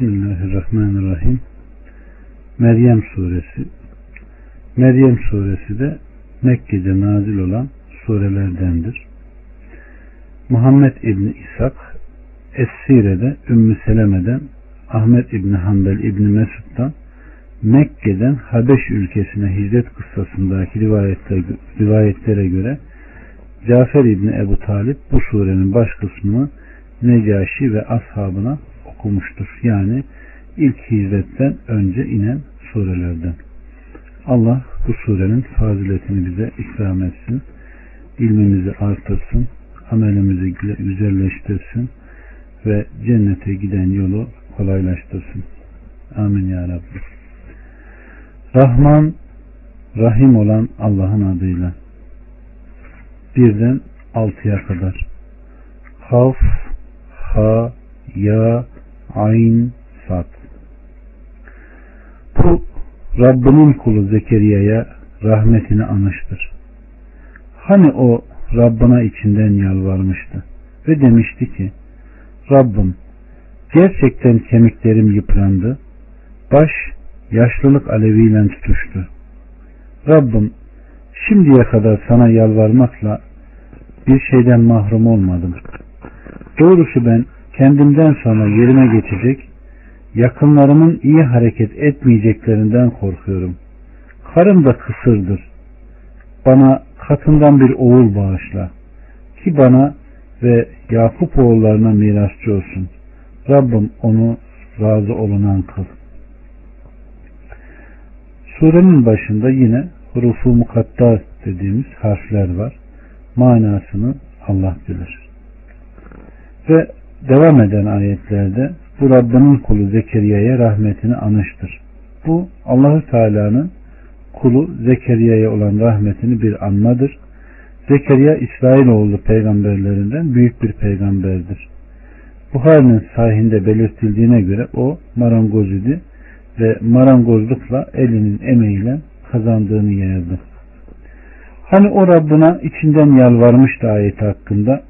Bismillahirrahmanirrahim. Meryem suresi. Meryem suresi de Mekke'de nazil olan surelerdendir. Muhammed İbni İshak Es-Sire'de Ümmü Seleme'den Ahmet İbni Hanbel İbni Mesud'dan Mekke'den Habeş ülkesine hicret kıssasındaki rivayetlere göre Cafer İbni Ebu Talip bu surenin baş kısmını Necaşi ve ashabına okumuştur. Yani ilk hicretten önce inen surelerden. Allah bu surenin faziletini bize ikram etsin. İlmimizi artırsın. Amelimizi güzelleştirsin. Ve cennete giden yolu kolaylaştırsın. Amin ya Rabbi. Rahman, Rahim olan Allah'ın adıyla. Birden altıya kadar. Kaf, Ha, Ya, Ayn, Sad. Bu Rabbinin kulu Zekeriya'ya rahmetini anıştır. Hani o Rabbına içinden yalvarmıştı ve demişti ki Rabbim gerçekten kemiklerim yıprandı, baş yaşlılık aleviyle tutuştu. Rabbim şimdiye kadar sana yalvarmakla bir şeyden mahrum olmadım. Doğrusu ben kendimden sonra yerime geçecek, yakınlarımın iyi hareket etmeyeceklerinden korkuyorum. Karım da kısırdır. Bana katından bir oğul bağışla. Ki bana ve Yakup oğullarına mirasçı olsun. Rabbim onu razı olunan kıl. Surenin başında yine hurufu mukatta dediğimiz harfler var. Manasını Allah bilir. Ve devam eden ayetlerde bu Rabbinin kulu Zekeriya'ya rahmetini anıştır. Bu Allahü Teala'nın kulu Zekeriya'ya olan rahmetini bir anmadır. Zekeriya İsrailoğlu peygamberlerinden büyük bir peygamberdir. Buhari'nin sahinde belirtildiğine göre o marangoz idi ve marangozlukla elinin emeğiyle kazandığını yerdi. Hani o Rabbına içinden yalvarmıştı ayeti hakkında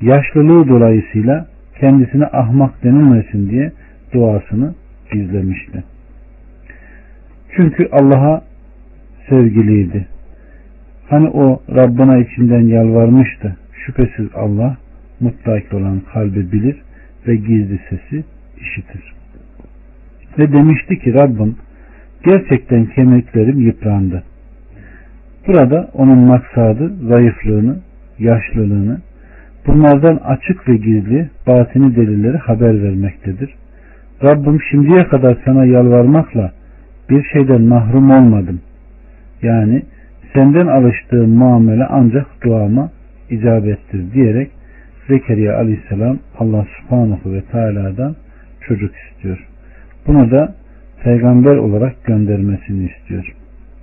yaşlılığı dolayısıyla kendisine ahmak denilmesin diye duasını gizlemişti. Çünkü Allah'a sevgiliydi. Hani o Rabbına içinden yalvarmıştı. Şüphesiz Allah mutlak olan kalbi bilir ve gizli sesi işitir. Ve demişti ki Rabbim gerçekten kemiklerim yıprandı. Burada onun maksadı zayıflığını, yaşlılığını, bunlardan açık ve gizli batini delilleri haber vermektedir. Rabbim şimdiye kadar sana yalvarmakla bir şeyden mahrum olmadım. Yani senden alıştığım muamele ancak duama icabettir diyerek Zekeriya aleyhisselam Allah subhanahu ve teala'dan çocuk istiyor. Bunu da peygamber olarak göndermesini istiyor.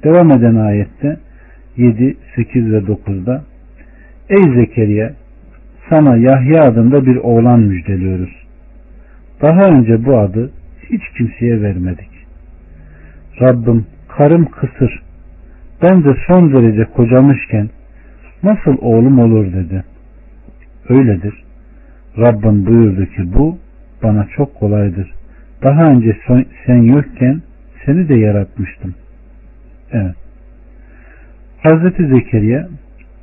Devam eden ayette 7, 8 ve 9'da Ey Zekeriya sana Yahya adında bir oğlan müjdeliyoruz. Daha önce bu adı hiç kimseye vermedik. Rabbim karım kısır. Ben de son derece kocamışken nasıl oğlum olur dedi. Öyledir. Rabbim buyurdu ki bu bana çok kolaydır. Daha önce sen yokken seni de yaratmıştım. Evet. Hazreti Zekeriya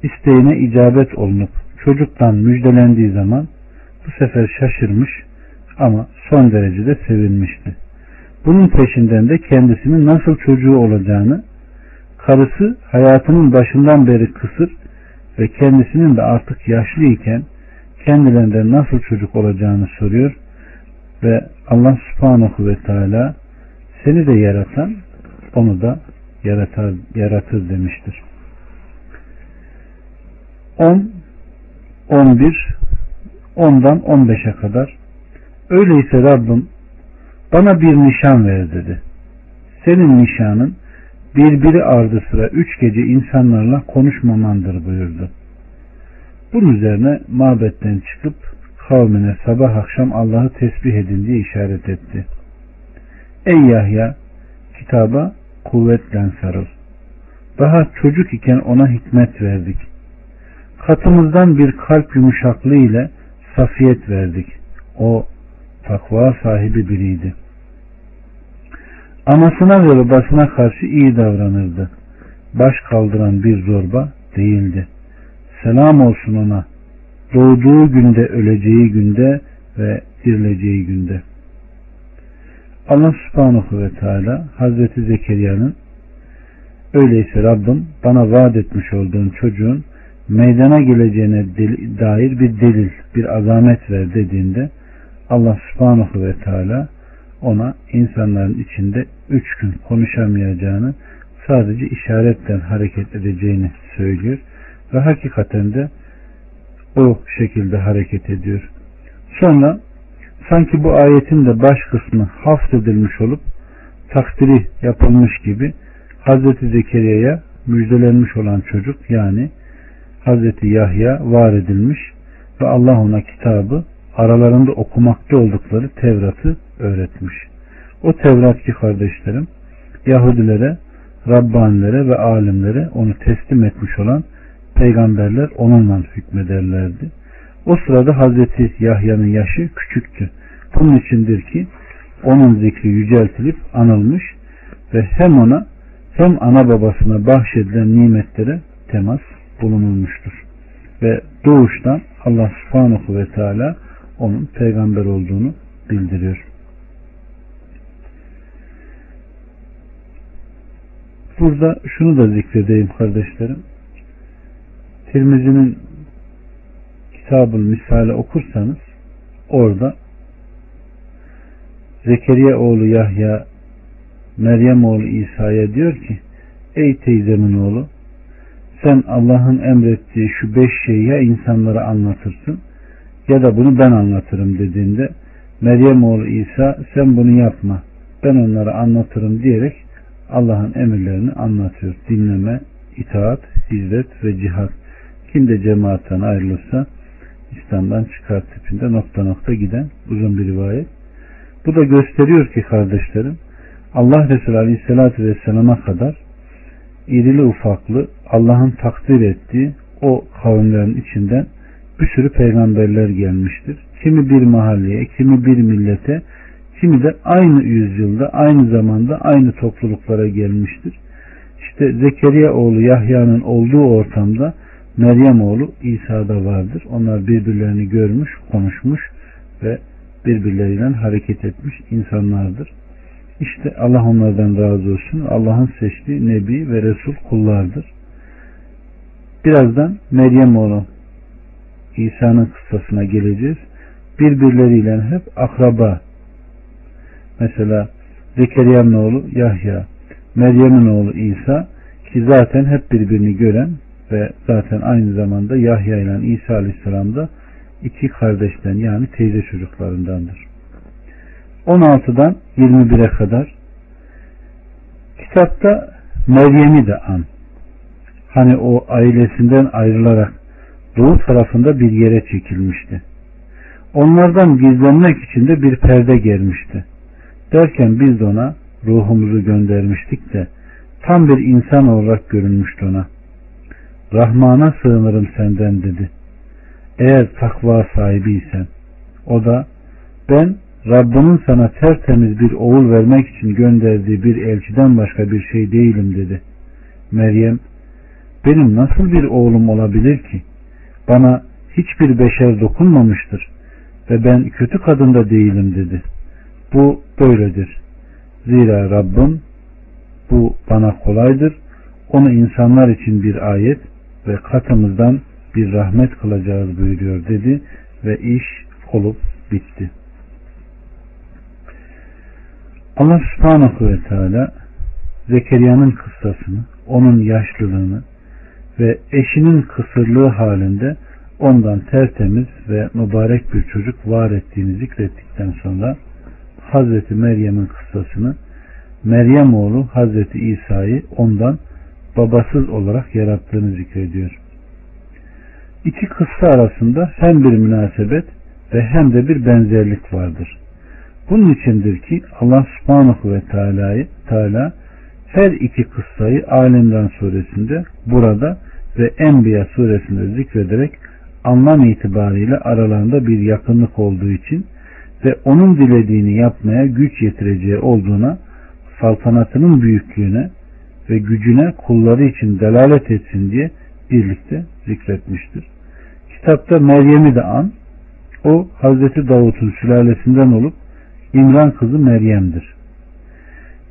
isteğine icabet olunup çocuktan müjdelendiği zaman bu sefer şaşırmış ama son derecede sevinmişti. Bunun peşinden de kendisinin nasıl çocuğu olacağını, karısı hayatının başından beri kısır ve kendisinin de artık yaşlı iken kendilerinden nasıl çocuk olacağını soruyor ve Allah subhanahu ve teala seni de yaratan onu da yaratar, yaratır demiştir. 10 11 10'dan 15'e kadar öyleyse Rabbim bana bir nişan ver dedi. Senin nişanın birbiri ardı sıra üç gece insanlarla konuşmamandır buyurdu. Bunun üzerine mabetten çıkıp kavmine sabah akşam Allah'ı tesbih edin diye işaret etti. Ey Yahya kitaba kuvvetle sarıl. Daha çocuk iken ona hikmet verdik. Katımızdan bir kalp yumuşaklığı ile safiyet verdik. O takva sahibi biriydi. Anasına ve babasına karşı iyi davranırdı. Baş kaldıran bir zorba değildi. Selam olsun ona. Doğduğu günde, öleceği günde ve dirileceği günde. Allah subhanahu ve teala Hazreti Zekeriya'nın öyleyse Rabbim bana vaat etmiş olduğun çocuğun meydana geleceğine dair bir delil, bir azamet ver dediğinde Allah subhanahu ve teala ona insanların içinde üç gün konuşamayacağını sadece işaretten hareket edeceğini söylüyor ve hakikaten de o şekilde hareket ediyor. Sonra sanki bu ayetin de baş kısmı hafzedilmiş olup takdiri yapılmış gibi Hazreti Zekeriya'ya müjdelenmiş olan çocuk yani Hazreti Yahya var edilmiş ve Allah ona kitabı aralarında okumakta oldukları Tevrat'ı öğretmiş. O Tevrat ki kardeşlerim Yahudilere, Rabbanilere ve alimlere onu teslim etmiş olan peygamberler onunla hükmederlerdi. O sırada Hazreti Yahya'nın yaşı küçüktü. Bunun içindir ki onun zikri yüceltilip anılmış ve hem ona hem ana babasına bahşedilen nimetlere temas bulunulmuştur. Ve doğuştan Allah subhanahu ve teala onun peygamber olduğunu bildiriyor. Burada şunu da zikredeyim kardeşlerim. Tirmizi'nin kitabın misali okursanız orada Zekeriya oğlu Yahya Meryem oğlu İsa'ya diyor ki Ey teyzemin oğlu sen Allah'ın emrettiği şu beş şeyi ya insanlara anlatırsın ya da bunu ben anlatırım dediğinde Meryem oğlu İsa sen bunu yapma ben onlara anlatırım diyerek Allah'ın emirlerini anlatıyor. Dinleme, itaat, hizmet ve cihat. Kim de cemaatten ayrılırsa İslam'dan çıkar tipinde nokta nokta giden uzun bir rivayet. Bu da gösteriyor ki kardeşlerim Allah Resulü Aleyhisselatü Vesselam'a kadar irili ufaklı Allah'ın takdir ettiği o kavimlerin içinden bir sürü peygamberler gelmiştir. Kimi bir mahalleye, kimi bir millete, kimi de aynı yüzyılda, aynı zamanda aynı topluluklara gelmiştir. İşte Zekeriya oğlu Yahya'nın olduğu ortamda Meryem oğlu İsa'da vardır. Onlar birbirlerini görmüş, konuşmuş ve birbirleriyle hareket etmiş insanlardır. İşte Allah onlardan razı olsun. Allah'ın seçtiği Nebi ve Resul kullardır. Birazdan Meryem oğlu İsa'nın kıssasına geleceğiz. Birbirleriyle hep akraba. Mesela Zekeriya'nın oğlu Yahya, Meryem'in oğlu İsa ki zaten hep birbirini gören ve zaten aynı zamanda Yahya ile İsa Aleyhisselam da iki kardeşten yani teyze çocuklarındandır. 16'dan 21'e kadar kitapta Meryem'i de an. Hani o ailesinden ayrılarak doğu tarafında bir yere çekilmişti. Onlardan gizlenmek için de bir perde gelmişti. Derken biz de ona ruhumuzu göndermiştik de tam bir insan olarak görünmüştü ona. Rahman'a sığınırım senden dedi. Eğer takva sahibiysen. O da ben Rabbinin sana tertemiz bir oğul vermek için gönderdiği bir elçiden başka bir şey değilim dedi. Meryem benim nasıl bir oğlum olabilir ki? Bana hiçbir beşer dokunmamıştır ve ben kötü kadın da değilim dedi. Bu böyledir. Zira Rabbim bu bana kolaydır. Onu insanlar için bir ayet ve katımızdan bir rahmet kılacağız buyuruyor dedi ve iş olup bitti. Allah subhanahu ve teala Zekeriya'nın kıssasını, onun yaşlılığını ve eşinin kısırlığı halinde ondan tertemiz ve mübarek bir çocuk var ettiğini zikrettikten sonra Hazreti Meryem'in kıssasını Meryem oğlu Hazreti İsa'yı ondan babasız olarak yarattığını zikrediyor. İki kıssa arasında hem bir münasebet ve hem de bir benzerlik vardır. Bunun içindir ki Allah subhanahu ve teala'yı Teala her iki kıssayı Alimran suresinde burada ve Enbiya suresinde zikrederek anlam itibariyle aralarında bir yakınlık olduğu için ve onun dilediğini yapmaya güç yetireceği olduğuna, saltanatının büyüklüğüne ve gücüne kulları için delalet etsin diye birlikte zikretmiştir. Kitapta Meryem'i de an, o Hazreti Davut'un sülalesinden olup İmran kızı Meryem'dir.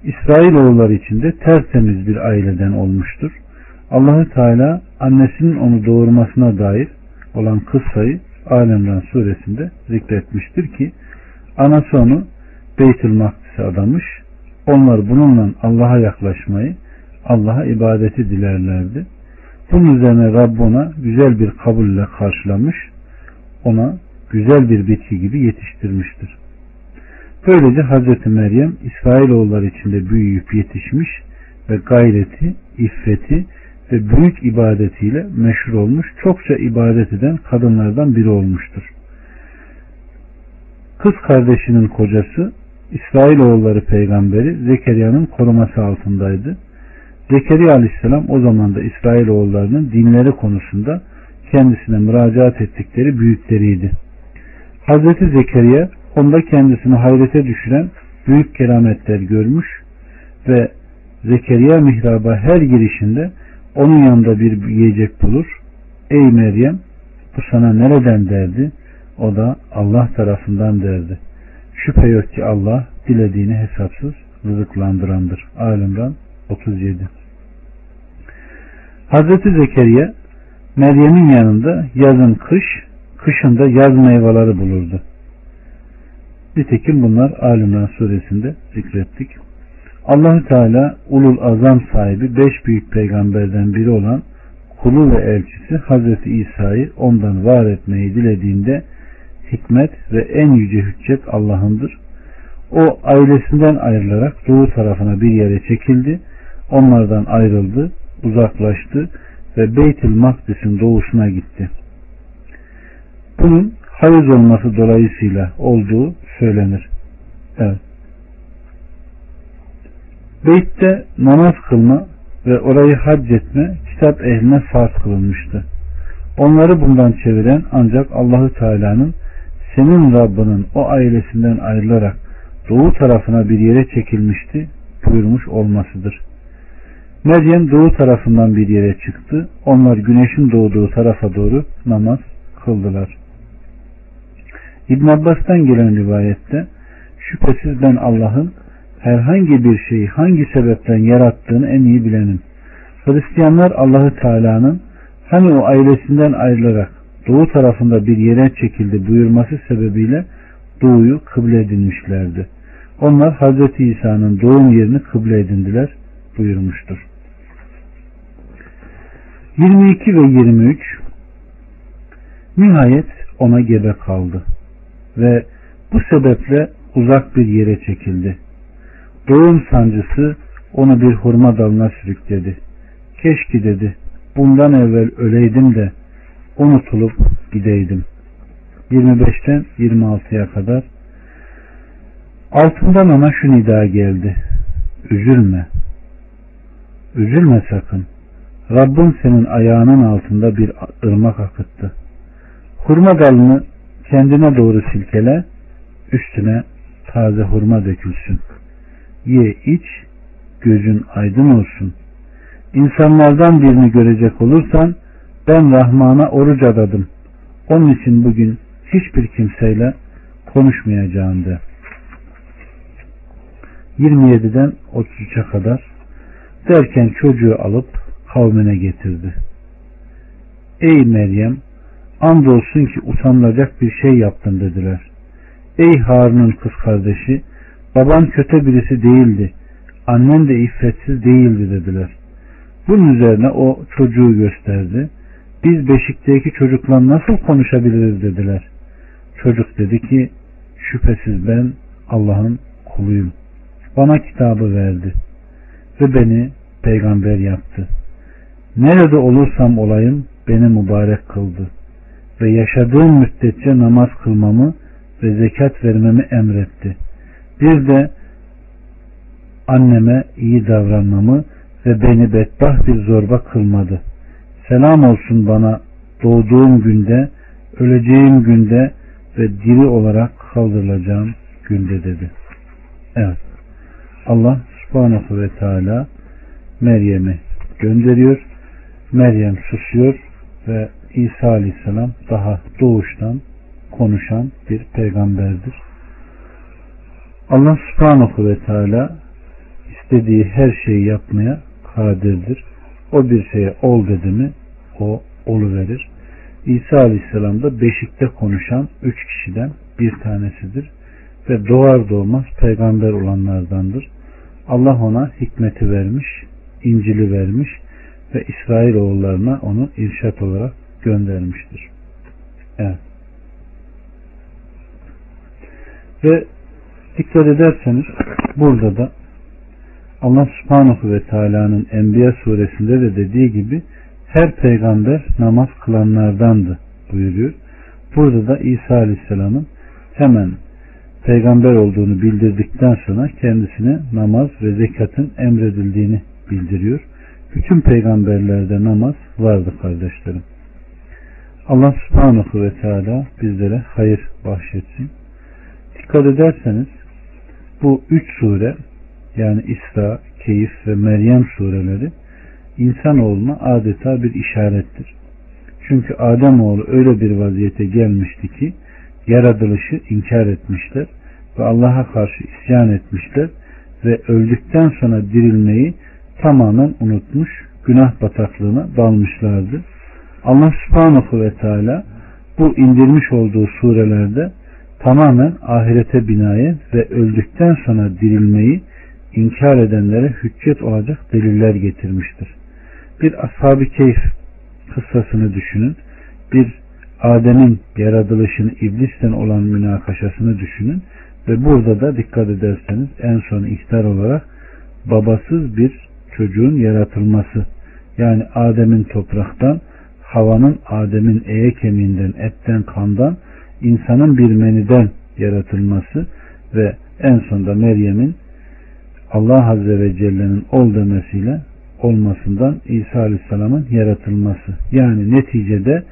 İsrailoğulları içinde tertemiz bir aileden olmuştur. Allahü Teala annesinin onu doğurmasına dair olan kıssayı Alemran suresinde zikretmiştir ki anası onu Beytül Makdis'e adamış. Onlar bununla Allah'a yaklaşmayı, Allah'a ibadeti dilerlerdi. Bunun üzerine Rabb ona güzel bir kabulle karşılamış, ona güzel bir bitki gibi yetiştirmiştir. Böylece Hazreti Meryem İsrailoğulları içinde büyüyüp yetişmiş ve gayreti, iffeti ve büyük ibadetiyle meşhur olmuş, çokça ibadet eden kadınlardan biri olmuştur. Kız kardeşinin kocası İsrailoğulları peygamberi Zekeriya'nın koruması altındaydı. Zekeriya aleyhisselam o zaman da İsrailoğullarının dinleri konusunda kendisine müracaat ettikleri büyükleriydi. Hazreti Zekeriya onda kendisini hayrete düşüren büyük kerametler görmüş ve Zekeriya mihraba her girişinde onun yanında bir yiyecek bulur. Ey Meryem bu sana nereden derdi? O da Allah tarafından derdi. Şüphe yok ki Allah dilediğini hesapsız rızıklandırandır. Alimran 37 Hazreti Zekeriya Meryem'in yanında yazın kış, kışında yaz meyveleri bulurdu. Nitekim bunlar Alimran suresinde zikrettik. Allahü Teala ulul azam sahibi beş büyük peygamberden biri olan kulu ve elçisi Hazreti İsa'yı ondan var etmeyi dilediğinde hikmet ve en yüce hüccet Allah'ındır. O ailesinden ayrılarak doğu tarafına bir yere çekildi. Onlardan ayrıldı, uzaklaştı ve Beytül Makdis'in doğusuna gitti. Bunun hayız olması dolayısıyla olduğu söylenir. Evet. Beyt'te namaz kılma ve orayı hac etme kitap ehline farz kılınmıştı. Onları bundan çeviren ancak Allahü Teala'nın senin Rabbinin o ailesinden ayrılarak doğu tarafına bir yere çekilmişti buyurmuş olmasıdır. Meryem doğu tarafından bir yere çıktı. Onlar güneşin doğduğu tarafa doğru namaz kıldılar. İbn Abbas'tan gelen rivayette şüphesiz ben Allah'ın herhangi bir şeyi hangi sebepten yarattığını en iyi bilenim. Hristiyanlar Allahü Teala'nın hani o ailesinden ayrılarak doğu tarafında bir yere çekildi buyurması sebebiyle doğuyu kıble edinmişlerdi. Onlar Hz. İsa'nın doğum yerini kıble edindiler buyurmuştur. 22 ve 23 Nihayet ona gebe kaldı ve bu sebeple uzak bir yere çekildi. Doğum sancısı onu bir hurma dalına sürükledi. Keşke dedi bundan evvel öleydim de unutulup gideydim. 25'ten 26'ya kadar altından ona şu nida geldi. Üzülme. Üzülme sakın. Rabbin senin ayağının altında bir ırmak akıttı. Hurma dalını kendine doğru silkele, üstüne taze hurma dökülsün. Ye iç, gözün aydın olsun. İnsanlardan birini görecek olursan, ben Rahman'a oruç adadım. Onun için bugün hiçbir kimseyle konuşmayacağım de. 27'den 33'e kadar derken çocuğu alıp kavmine getirdi. Ey Meryem andolsun ki utanılacak bir şey yaptın dediler. Ey Harun'un kız kardeşi baban kötü birisi değildi. Annen de iffetsiz değildi dediler. Bunun üzerine o çocuğu gösterdi. Biz beşikteki çocukla nasıl konuşabiliriz dediler. Çocuk dedi ki şüphesiz ben Allah'ın kuluyum. Bana kitabı verdi ve beni peygamber yaptı. Nerede olursam olayım beni mübarek kıldı ve yaşadığım müddetçe namaz kılmamı ve zekat vermemi emretti. Bir de anneme iyi davranmamı ve beni bedbaht bir zorba kılmadı. Selam olsun bana doğduğum günde, öleceğim günde ve diri olarak kaldırılacağım günde dedi. Evet. Allah subhanahu ve teala Meryem'i gönderiyor. Meryem susuyor ve İsa aleyhisselam daha doğuştan konuşan bir peygamberdir. Allah subhanahu ve teala istediği her şeyi yapmaya kadirdir. O bir şeye ol dedi mi o verir. İsa aleyhisselam da beşikte konuşan üç kişiden bir tanesidir ve doğar doğmaz peygamber olanlardandır. Allah ona hikmeti vermiş, İncil'i vermiş ve İsrail oğullarına onu irşat olarak göndermiştir. Evet. Ve dikkat ederseniz burada da Allah subhanahu ve teala'nın Enbiya suresinde de dediği gibi her peygamber namaz kılanlardandı buyuruyor. Burada da İsa aleyhisselamın hemen peygamber olduğunu bildirdikten sonra kendisine namaz ve zekatın emredildiğini bildiriyor. Bütün peygamberlerde namaz vardı kardeşlerim. Allah subhanahu ve teala bizlere hayır bahşetsin. Dikkat ederseniz bu üç sure yani İsra, Keyif ve Meryem sureleri insanoğluna adeta bir işarettir. Çünkü Ademoğlu öyle bir vaziyete gelmişti ki yaratılışı inkar etmişler ve Allah'a karşı isyan etmişler ve öldükten sonra dirilmeyi tamamen unutmuş, günah bataklığına dalmışlardı. Allah subhanahu ve teala bu indirmiş olduğu surelerde tamamen ahirete binayen ve öldükten sonra dirilmeyi inkar edenlere hüccet olacak deliller getirmiştir. Bir ashab-ı keyif kıssasını düşünün. Bir Adem'in yaratılışını iblisten olan münakaşasını düşünün ve burada da dikkat ederseniz en son ihtar olarak babasız bir çocuğun yaratılması yani Adem'in topraktan havanın Adem'in eye kemiğinden etten kandan insanın bir meniden yaratılması ve en sonunda Meryem'in Allah Azze ve Celle'nin ol demesiyle olmasından İsa Aleyhisselam'ın yaratılması. Yani neticede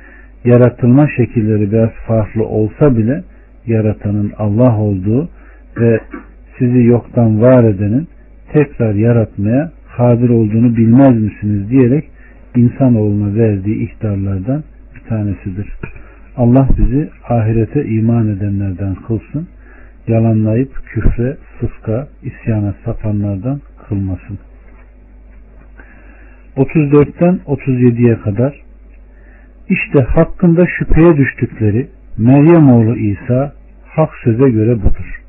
yaratılma şekilleri biraz farklı olsa bile yaratanın Allah olduğu ve sizi yoktan var edenin tekrar yaratmaya kadir olduğunu bilmez misiniz diyerek insanoğluna verdiği ihtarlardan bir tanesidir. Allah bizi ahirete iman edenlerden kılsın. Yalanlayıp küfre, fıska, isyana sapanlardan kılmasın. 34'ten 37'ye kadar işte hakkında şüpheye düştükleri Meryem oğlu İsa hak söze göre budur.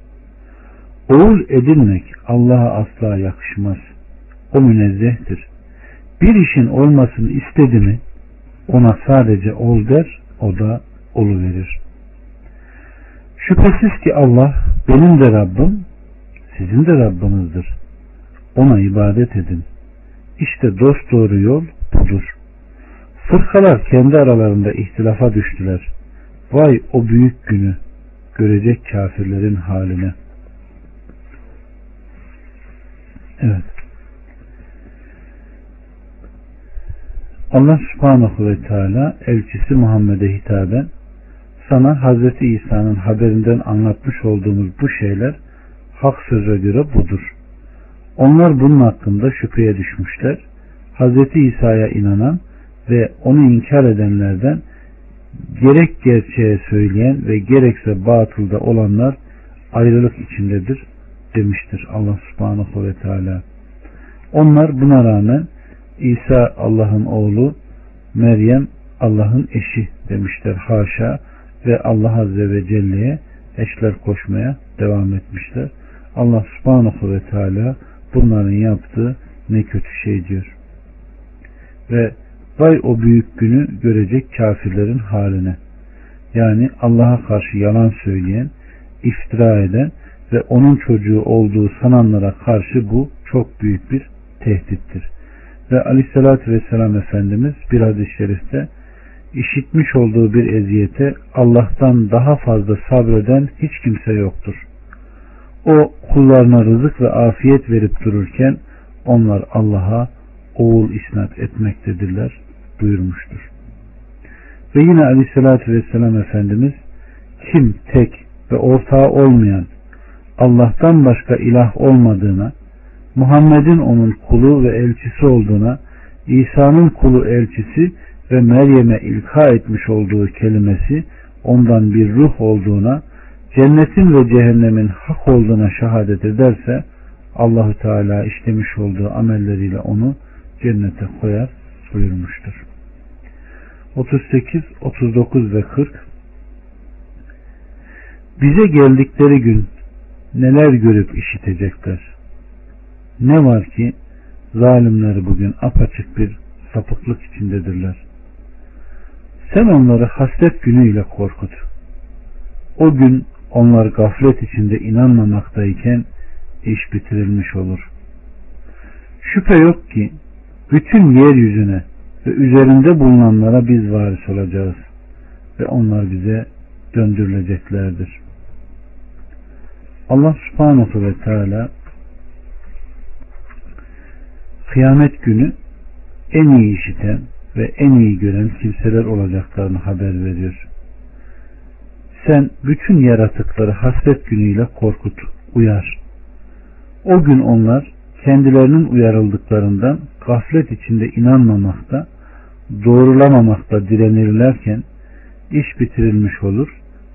Oğul edinmek Allah'a asla yakışmaz. O münezzehtir. Bir işin olmasını istedi mi ona sadece ol der, o da olu verir. Şüphesiz ki Allah benim de Rabbim, sizin de Rabbinizdir. Ona ibadet edin. İşte dost doğru yol budur. Fırkalar kendi aralarında ihtilafa düştüler. Vay o büyük günü görecek kafirlerin haline. Evet. Allah subhanahu ve teala elçisi Muhammed'e hitaben sana Hazreti İsa'nın haberinden anlatmış olduğumuz bu şeyler hak söze göre budur. Onlar bunun hakkında şüpheye düşmüşler. Hazreti İsa'ya inanan ve onu inkar edenlerden gerek gerçeğe söyleyen ve gerekse batılda olanlar ayrılık içindedir demiştir Allah subhanahu ve teala. Onlar buna rağmen İsa Allah'ın oğlu, Meryem Allah'ın eşi demişler haşa ve Allah Azze ve Celle'ye eşler koşmaya devam etmişler. Allah subhanahu ve teala bunların yaptığı ne kötü şey diyor. Ve vay o büyük günü görecek kafirlerin haline. Yani Allah'a karşı yalan söyleyen, iftira eden ve onun çocuğu olduğu sananlara karşı bu çok büyük bir tehdittir. Ve aleyhissalatü vesselam Efendimiz bir hadis-i şerifte işitmiş olduğu bir eziyete Allah'tan daha fazla sabreden hiç kimse yoktur. O kullarına rızık ve afiyet verip dururken onlar Allah'a oğul isnat etmektedirler buyurmuştur. Ve yine aleyhissalatü vesselam Efendimiz kim tek ve ortağı olmayan Allah'tan başka ilah olmadığına, Muhammed'in onun kulu ve elçisi olduğuna, İsa'nın kulu elçisi ve Meryem'e ilka etmiş olduğu kelimesi ondan bir ruh olduğuna, cennetin ve cehennemin hak olduğuna şehadet ederse Allahü Teala işlemiş olduğu amelleriyle onu cennete koyar buyurmuştur. 38, 39 ve 40 Bize geldikleri gün neler görüp işitecekler. Ne var ki zalimleri bugün apaçık bir sapıklık içindedirler. Sen onları hasret günüyle korkut. O gün onlar gaflet içinde inanmamaktayken iş bitirilmiş olur. Şüphe yok ki bütün yeryüzüne ve üzerinde bulunanlara biz varis olacağız ve onlar bize döndürüleceklerdir. Allah subhanahu ve teala kıyamet günü en iyi işiten ve en iyi gören kimseler olacaklarını haber veriyor. Sen bütün yaratıkları hasret günüyle korkut, uyar. O gün onlar kendilerinin uyarıldıklarından gaflet içinde inanmamakta, doğrulamamakta direnirlerken iş bitirilmiş olur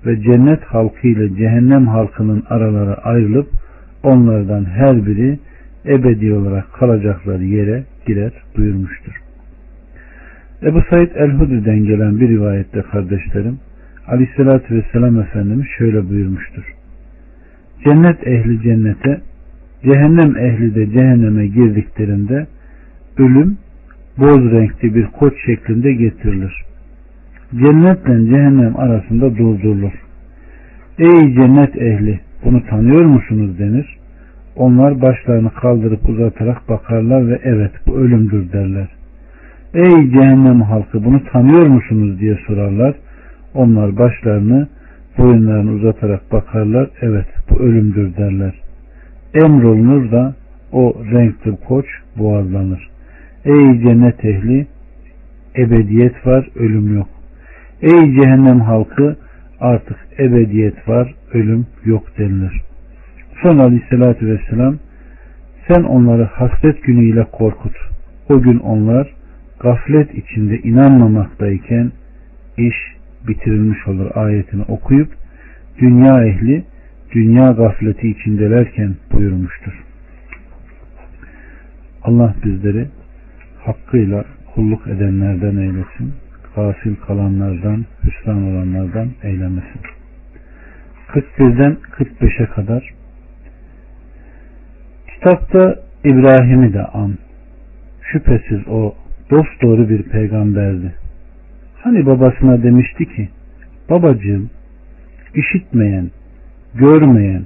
ve cennet halkı ile cehennem halkının araları ayrılıp onlardan her biri ebedi olarak kalacakları yere girer buyurmuştur. Ebu Said el-Hudri'den gelen bir rivayette kardeşlerim Aleyhisselatü Vesselam Efendimiz şöyle buyurmuştur. Cennet ehli cennete, cehennem ehli de cehenneme girdiklerinde ölüm boz renkli bir koç şeklinde getirilir. Cennetle cehennem arasında durdurulur. Ey cennet ehli bunu tanıyor musunuz denir. Onlar başlarını kaldırıp uzatarak bakarlar ve evet bu ölümdür derler. Ey cehennem halkı bunu tanıyor musunuz diye sorarlar. Onlar başlarını boyunlarını uzatarak bakarlar. Evet bu ölümdür derler. Emrolunur da o renkli koç boğazlanır. Ey cennet ehli ebediyet var ölüm yok. Ey cehennem halkı artık ebediyet var ölüm yok denilir. Sonra aleyhissalatü vesselam sen onları hasret günüyle korkut. O gün onlar gaflet içinde inanmamaktayken iş bitirilmiş olur ayetini okuyup dünya ehli dünya gafleti içindelerken buyurmuştur. Allah bizleri hakkıyla kulluk edenlerden eylesin. Gafil kalanlardan, hüsran olanlardan eylemesin. 41'den 45'e kadar Kitapta İbrahim'i de an. Şüphesiz o dost doğru bir peygamberdi. Hani babasına demişti ki babacığım işitmeyen, görmeyen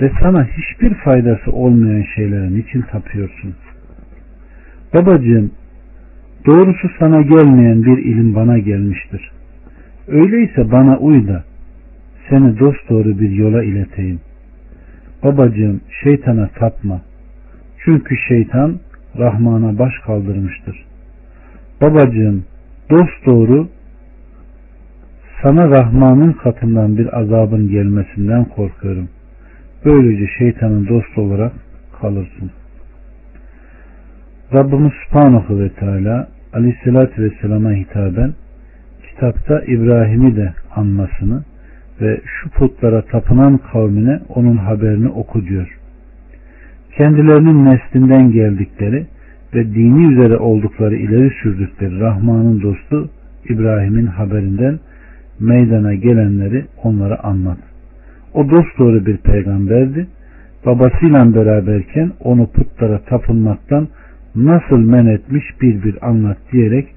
ve sana hiçbir faydası olmayan şeylerin için tapıyorsun? Babacığım doğrusu sana gelmeyen bir ilim bana gelmiştir. Öyleyse bana uy da seni dosdoğru bir yola ileteyim. Babacığım şeytana tapma. Çünkü şeytan Rahman'a baş kaldırmıştır. Babacığım dost doğru sana Rahman'ın katından bir azabın gelmesinden korkuyorum. Böylece şeytanın dost olarak kalırsın. Rabbimiz Subhanahu ve Teala Aleyhisselatü Vesselam'a hitaben kitapta İbrahim'i de anmasını ve şu putlara tapınan kavmine onun haberini oku diyor. Kendilerinin neslinden geldikleri ve dini üzere oldukları ileri sürdükleri Rahman'ın dostu İbrahim'in haberinden meydana gelenleri onlara anlat. O dost doğru bir peygamberdi. Babasıyla beraberken onu putlara tapınmaktan nasıl men etmiş bir bir anlat diyerek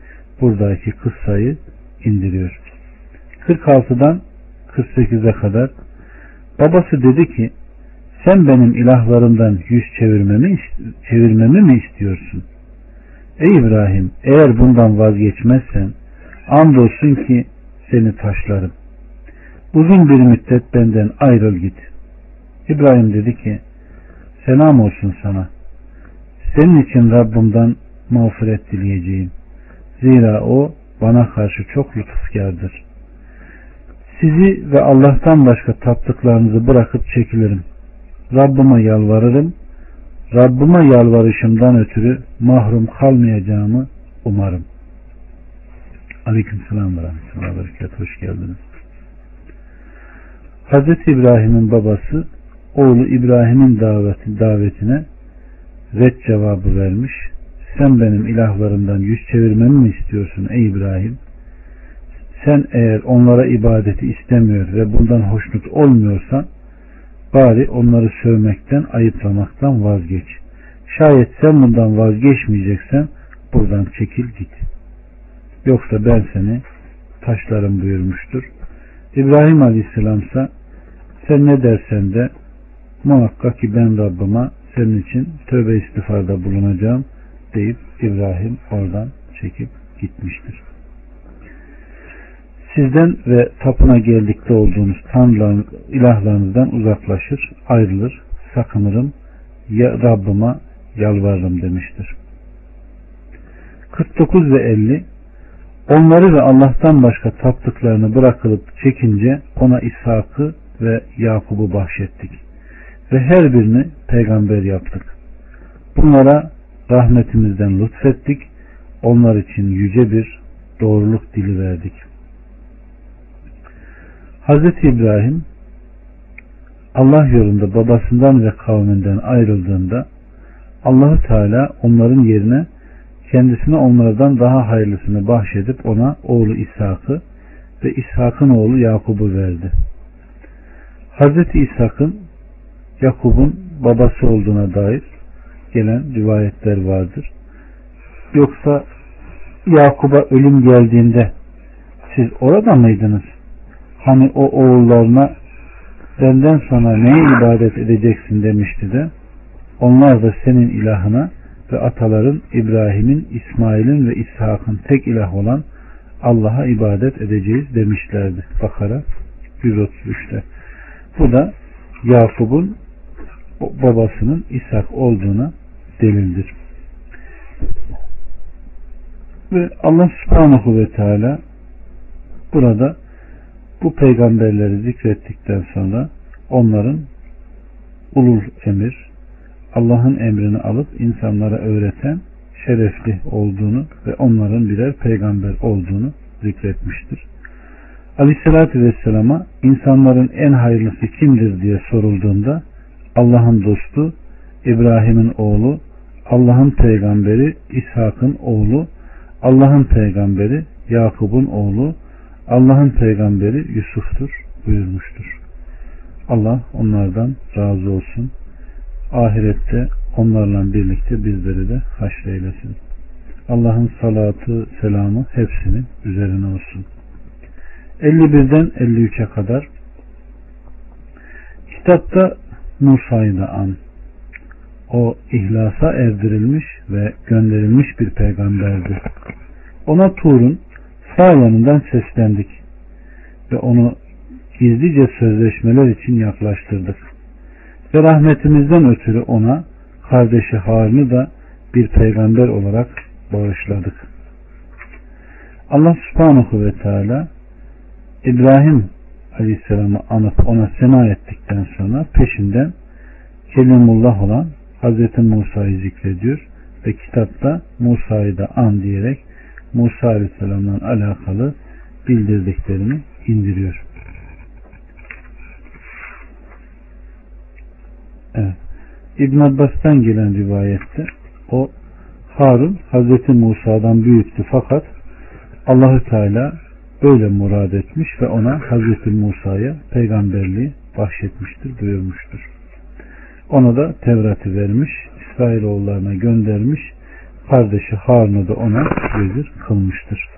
buradaki kıssayı indiriyor. 46'dan 48'e kadar babası dedi ki sen benim ilahlarımdan yüz çevirmemi, çevirmemi mi istiyorsun? Ey İbrahim eğer bundan vazgeçmezsen andolsun ki seni taşlarım. Uzun bir müddet benden ayrıl git. İbrahim dedi ki selam olsun sana. Senin için Rabbimden mağfiret dileyeceğim. Zira o bana karşı çok lütufkardır. Sizi ve Allah'tan başka taptıklarınızı bırakıp çekilirim. Rabbime yalvarırım. Rabbime yalvarışımdan ötürü mahrum kalmayacağımı umarım. Aleyküm selam ve rahmetullahi Hoş geldiniz. Hazreti İbrahim'in babası oğlu İbrahim'in daveti, davetine red cevabı vermiş. Sen benim ilahlarımdan yüz çevirmemi mi istiyorsun ey İbrahim? Sen eğer onlara ibadeti istemiyor ve bundan hoşnut olmuyorsan bari onları sövmekten, ayıplamaktan vazgeç. Şayet sen bundan vazgeçmeyeceksen buradan çekil git. Yoksa ben seni taşlarım buyurmuştur. İbrahim Aleyhisselam ise sen ne dersen de muhakkak ki ben Rabbime senin için tövbe istifarda bulunacağım deyip İbrahim oradan çekip gitmiştir. Sizden ve tapına geldikte olduğunuz tanrıların, ilahlarınızdan uzaklaşır, ayrılır, sakınırım, ya Rabbime yalvarırım demiştir. 49 ve 50 Onları ve Allah'tan başka taptıklarını bırakılıp çekince ona İshak'ı ve Yakub'u bahşettik. Ve her birini peygamber yaptık. Bunlara rahmetimizden lütfettik. Onlar için yüce bir doğruluk dili verdik. Hz. İbrahim Allah yolunda babasından ve kavminden ayrıldığında Allahu Teala onların yerine kendisine onlardan daha hayırlısını bahşedip ona oğlu İshak'ı ve İshak'ın oğlu Yakub'u verdi. Hazreti İshak'ın Yakub'un babası olduğuna dair gelen rivayetler vardır. Yoksa Yakub'a ölüm geldiğinde siz orada mıydınız? Hani o oğullarına benden sonra neye ibadet edeceksin demişti de onlar da senin ilahına ve ataların İbrahim'in, İsmail'in ve İshak'ın tek ilah olan Allah'a ibadet edeceğiz demişlerdi. Bakara 133'te. Bu da Yakup'un babasının İshak olduğuna delildir. Ve Allah subhanahu ve teala burada bu peygamberleri zikrettikten sonra onların ulul emir, Allah'ın emrini alıp insanlara öğreten şerefli olduğunu ve onların birer peygamber olduğunu zikretmiştir. Aleyhissalatü Vesselam'a insanların en hayırlısı kimdir diye sorulduğunda Allah'ın dostu, İbrahim'in oğlu, Allah'ın peygamberi, İshak'ın oğlu, Allah'ın peygamberi, Yakub'un oğlu, Allah'ın peygamberi Yusuf'tur buyurmuştur. Allah onlardan razı olsun ahirette onlarla birlikte bizleri de haşreylesin. Allah'ın salatı, selamı hepsinin üzerine olsun. 51'den 53'e kadar kitapta Musa'yı da an. O ihlasa erdirilmiş ve gönderilmiş bir peygamberdi. Ona Tur'un sağ yanından seslendik ve onu gizlice sözleşmeler için yaklaştırdık ve rahmetimizden ötürü ona kardeşi Harun'u da bir peygamber olarak bağışladık. Allah subhanahu ve teala İbrahim aleyhisselamı anıp ona sena ettikten sonra peşinden Kelimullah olan Hz. Musa'yı zikrediyor ve kitapta Musa'yı da an diyerek Musa aleyhisselamla alakalı bildirdiklerini indiriyor. Evet. İbn Abbas'tan gelen rivayette o Harun Hazreti Musa'dan büyüktü fakat Allahü Teala böyle murad etmiş ve ona Hazreti Musa'ya peygamberliği bahşetmiştir buyurmuştur. Ona da Tevrat'ı vermiş, İsrailoğullarına göndermiş, kardeşi Harun'u da ona vezir kılmıştır.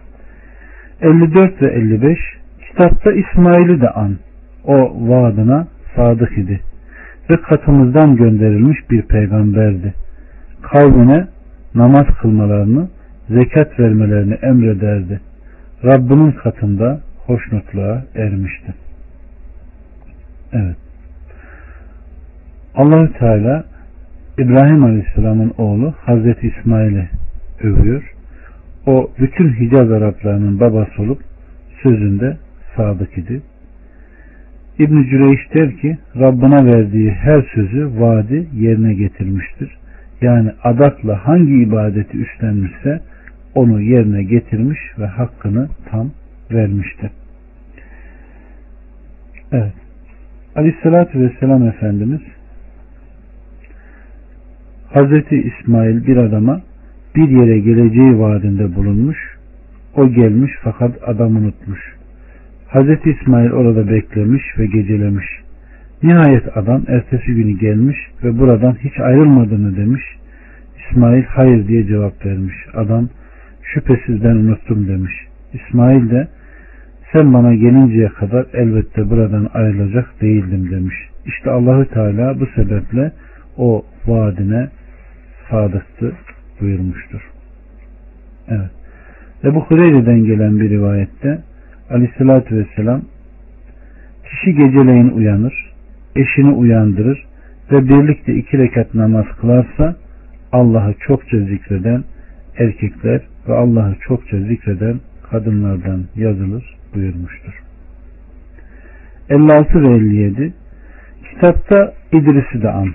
54 ve 55 Kitapta İsmail'i de an. O vaadına sadık idi ve katımızdan gönderilmiş bir peygamberdi. Kavmine namaz kılmalarını, zekat vermelerini emrederdi. Rabbinin katında hoşnutluğa ermişti. Evet. Allahü Teala İbrahim Aleyhisselam'ın oğlu Hazreti İsmail'i övüyor. O bütün Hicaz Araplarının babası olup sözünde sadık idi İbn Cüreyş der ki Rabbına verdiği her sözü vaadi yerine getirmiştir. Yani adakla hangi ibadeti üstlenmişse onu yerine getirmiş ve hakkını tam vermiştir. Evet. Aleyhissalatü Vesselam Efendimiz Hazreti İsmail bir adama bir yere geleceği vaadinde bulunmuş. O gelmiş fakat adam unutmuş. Hazreti İsmail orada beklemiş ve gecelemiş. Nihayet adam ertesi günü gelmiş ve buradan hiç ayrılmadığını demiş. İsmail hayır diye cevap vermiş. Adam şüphesiz ben unuttum demiş. İsmail de sen bana gelinceye kadar elbette buradan ayrılacak değildim demiş. İşte Allahü Teala bu sebeple o vaadine sadıktı buyurmuştur. Evet. Ebu Hureyre'den gelen bir rivayette aleyhissalatü vesselam kişi geceleyin uyanır, eşini uyandırır ve birlikte iki rekat namaz kılarsa Allah'ı çokça zikreden erkekler ve Allah'ı çokça zikreden kadınlardan yazılır buyurmuştur. 56 ve 57 Kitapta İdris'i de an.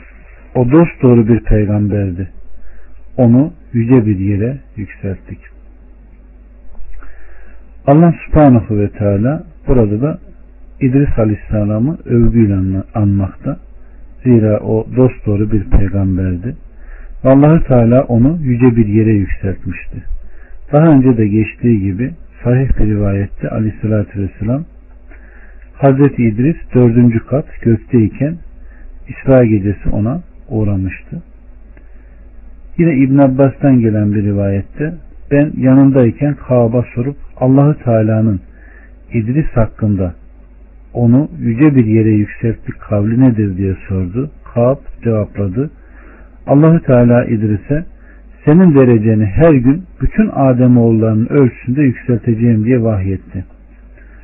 O dost doğru bir peygamberdi. Onu yüce bir yere yükselttik. Allah subhanahu ve teala burada da İdris aleyhisselamı övgüyle anmakta. Zira o dost doğru bir peygamberdi. Allahü Teala onu yüce bir yere yükseltmişti. Daha önce de geçtiği gibi sahih bir rivayette aleyhissalatü vesselam Hazreti İdris dördüncü kat gökteyken İsra gecesi ona uğramıştı. Yine İbn Abbas'tan gelen bir rivayette ben yanındayken Kaab'a sorup Allahü Teala'nın İdris hakkında onu yüce bir yere yükselttik kavli nedir diye sordu. Kaab cevapladı. Allahü Teala İdris'e senin dereceni her gün bütün Ademoğullarının ölçüsünde yükselteceğim diye vahyetti.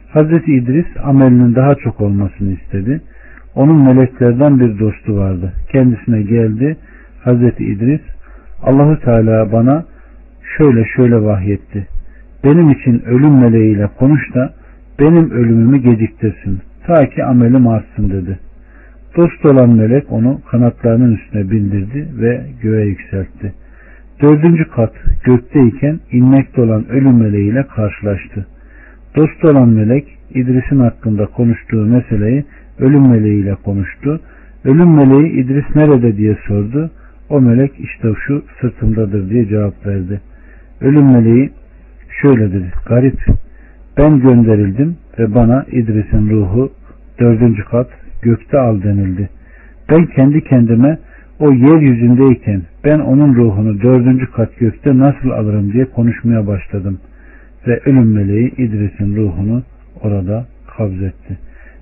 Hazreti İdris amelinin daha çok olmasını istedi. Onun meleklerden bir dostu vardı. Kendisine geldi. Hazreti İdris Allahü Teala bana şöyle şöyle vahyetti. Benim için ölüm meleğiyle konuş da benim ölümümü geciktirsin. Ta ki amelim artsın dedi. Dost olan melek onu kanatlarının üstüne bindirdi ve göğe yükseltti. Dördüncü kat gökteyken inmekte olan ölüm meleğiyle karşılaştı. Dost olan melek İdris'in hakkında konuştuğu meseleyi ölüm meleğiyle konuştu. Ölüm meleği İdris nerede diye sordu. O melek işte şu sırtımdadır diye cevap verdi. Ölüm meleği şöyle dedi. Garip ben gönderildim ve bana İdris'in ruhu dördüncü kat gökte al denildi. Ben kendi kendime o yeryüzündeyken ben onun ruhunu dördüncü kat gökte nasıl alırım diye konuşmaya başladım. Ve ölüm meleği İdris'in ruhunu orada kabzetti.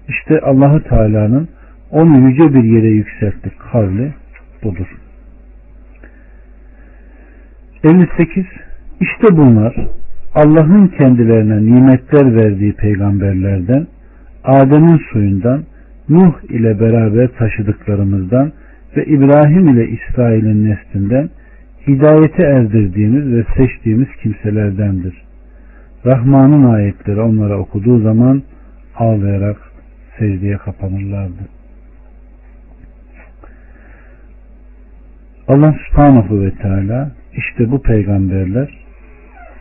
İşte Allahu Teala'nın onu yüce bir yere yükselttik kavli budur. 58. İşte bunlar Allah'ın kendilerine nimetler verdiği peygamberlerden, Adem'in soyundan, Nuh ile beraber taşıdıklarımızdan ve İbrahim ile İsrail'in neslinden hidayete erdirdiğimiz ve seçtiğimiz kimselerdendir. Rahman'ın ayetleri onlara okuduğu zaman ağlayarak secdeye kapanırlardı. Allah subhanahu ve teala işte bu peygamberler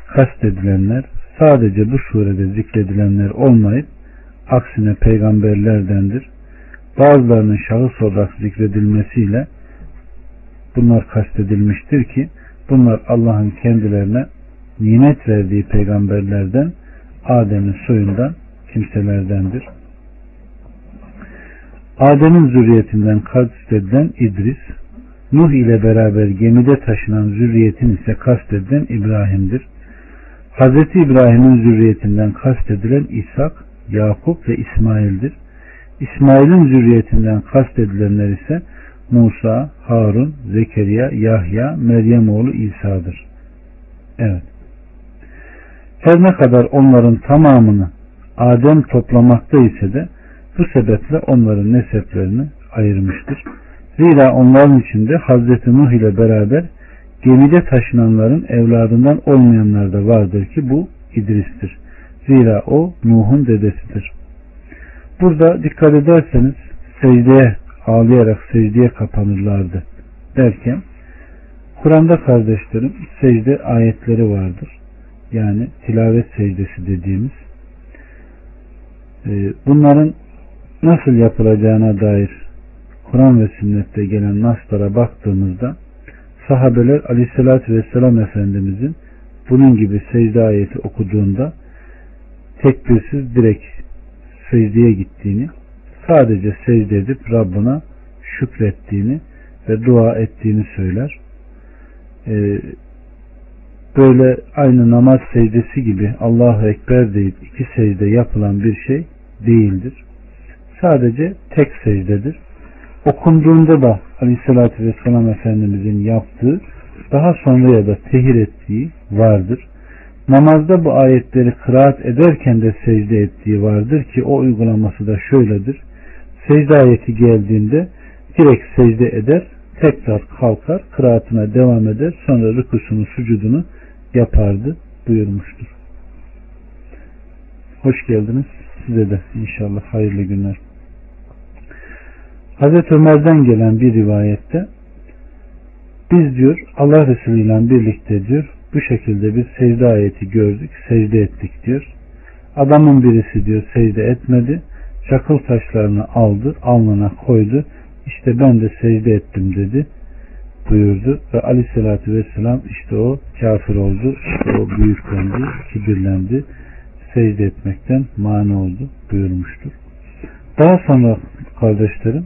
kastedilenler sadece bu surede zikredilenler olmayıp aksine peygamberlerdendir. Bazılarının şahıs olarak zikredilmesiyle bunlar kastedilmiştir ki bunlar Allah'ın kendilerine nimet verdiği peygamberlerden Adem'in soyundan kimselerdendir. Adem'in zürriyetinden kastedilen İdris, Nuh ile beraber gemide taşınan zürriyetin ise kastedilen İbrahim'dir. Hz. İbrahim'in zürriyetinden kastedilen İshak, Yakup ve İsmail'dir. İsmail'in zürriyetinden kastedilenler ise Musa, Harun, Zekeriya, Yahya, Meryem oğlu İsa'dır. Evet. Her ne kadar onların tamamını Adem toplamakta ise de bu sebeple onların neseplerini ayırmıştır. Zira onların içinde Hazreti Nuh ile beraber gemide taşınanların evladından olmayanlar da vardır ki bu İdris'tir. Zira o Nuh'un dedesidir. Burada dikkat ederseniz secdeye ağlayarak secdeye kapanırlardı derken Kur'an'da kardeşlerim secde ayetleri vardır. Yani tilavet secdesi dediğimiz. Ee, bunların nasıl yapılacağına dair Kur'an ve sünnette gelen naslara baktığımızda sahabeler aleyhissalatü vesselam Efendimizin bunun gibi secde ayeti okuduğunda tekbirsiz direkt secdeye gittiğini sadece secde edip Rabbına şükrettiğini ve dua ettiğini söyler. Ee, böyle aynı namaz secdesi gibi Allahu Ekber deyip iki secde yapılan bir şey değildir. Sadece tek secdedir. Okunduğunda da Aleyhisselatü Vesselam Efendimizin yaptığı daha sonra ya da tehir ettiği vardır. Namazda bu ayetleri kıraat ederken de secde ettiği vardır ki o uygulaması da şöyledir. Secde ayeti geldiğinde direkt secde eder, tekrar kalkar, kıraatına devam eder, sonra rükusunu, sucudunu yapardı buyurmuştur. Hoş geldiniz. Size de inşallah hayırlı günler. Hazreti Ömer'den gelen bir rivayette biz diyor Allah Resulü ile birlikte diyor bu şekilde bir secde ayeti gördük, secde ettik diyor. Adamın birisi diyor secde etmedi. Çakıl taşlarını aldı, alnına koydu. İşte ben de secde ettim dedi buyurdu ve aleyhissalatü vesselam işte o kafir oldu, işte o büyüklendi, kibirlendi, secde etmekten mani oldu buyurmuştur. Daha sonra kardeşlerim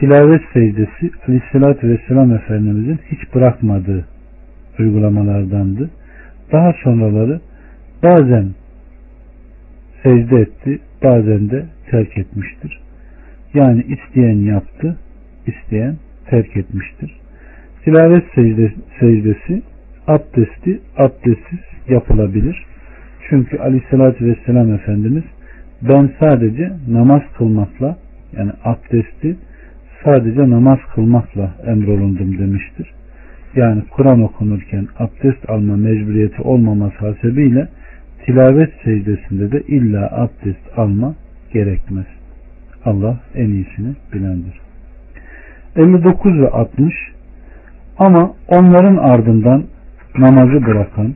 tilavet secdesi aleyhissalatü vesselam Efendimizin hiç bırakmadığı uygulamalardandı. Daha sonraları bazen secde etti, bazen de terk etmiştir. Yani isteyen yaptı, isteyen terk etmiştir. Tilavet secdesi abdesti abdestsiz yapılabilir. Çünkü aleyhissalatü vesselam Efendimiz ben sadece namaz kılmakla yani abdesti sadece namaz kılmakla emrolundum demiştir. Yani Kur'an okunurken abdest alma mecburiyeti olmaması hasebiyle tilavet secdesinde de illa abdest alma gerekmez. Allah en iyisini bilendir. 59 ve 60 ama onların ardından namazı bırakan,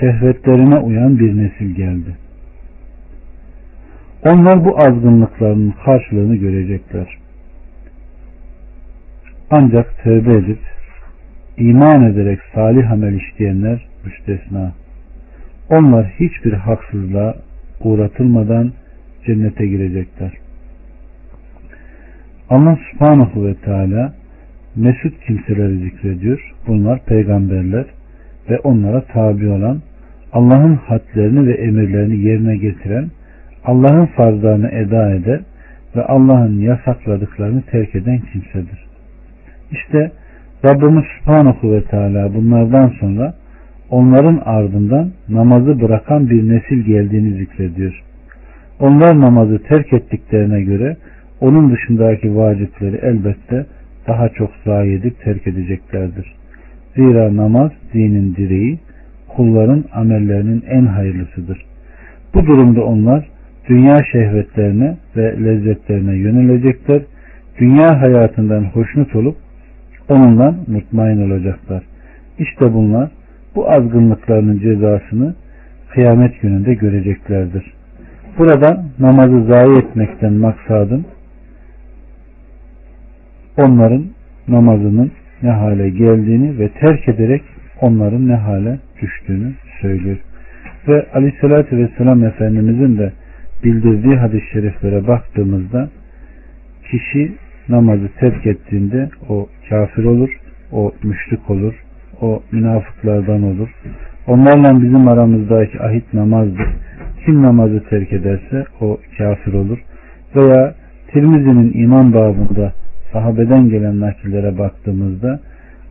şehvetlerine uyan bir nesil geldi. Onlar bu azgınlıklarının karşılığını görecekler. Ancak tövbe edip iman ederek salih amel işleyenler müstesna. Onlar hiçbir haksızlığa uğratılmadan cennete girecekler. Allah subhanahu ve teala mesut kimseleri zikrediyor. Bunlar peygamberler ve onlara tabi olan Allah'ın hadlerini ve emirlerini yerine getiren Allah'ın farzlarını eda eder ve Allah'ın yasakladıklarını terk eden kimsedir. İşte Rabbimiz Subhanahu ve Teala bunlardan sonra onların ardından namazı bırakan bir nesil geldiğini zikrediyor. Onlar namazı terk ettiklerine göre onun dışındaki vacipleri elbette daha çok zayi edip terk edeceklerdir. Zira namaz dinin direği, kulların amellerinin en hayırlısıdır. Bu durumda onlar dünya şehvetlerine ve lezzetlerine yönelecekler. Dünya hayatından hoşnut olup onunla mutmain olacaklar. İşte bunlar bu azgınlıklarının cezasını kıyamet gününde göreceklerdir. Burada namazı zayi etmekten maksadım onların namazının ne hale geldiğini ve terk ederek onların ne hale düştüğünü söylüyor. Ve aleyhissalatü vesselam Efendimizin de bildirdiği hadis-i şeriflere baktığımızda kişi namazı terk ettiğinde o kafir olur, o müşrik olur, o münafıklardan olur. Onlarla bizim aramızdaki ahit namazdır. Kim namazı terk ederse o kafir olur. Veya Tirmizi'nin iman babında sahabeden gelen nakillere baktığımızda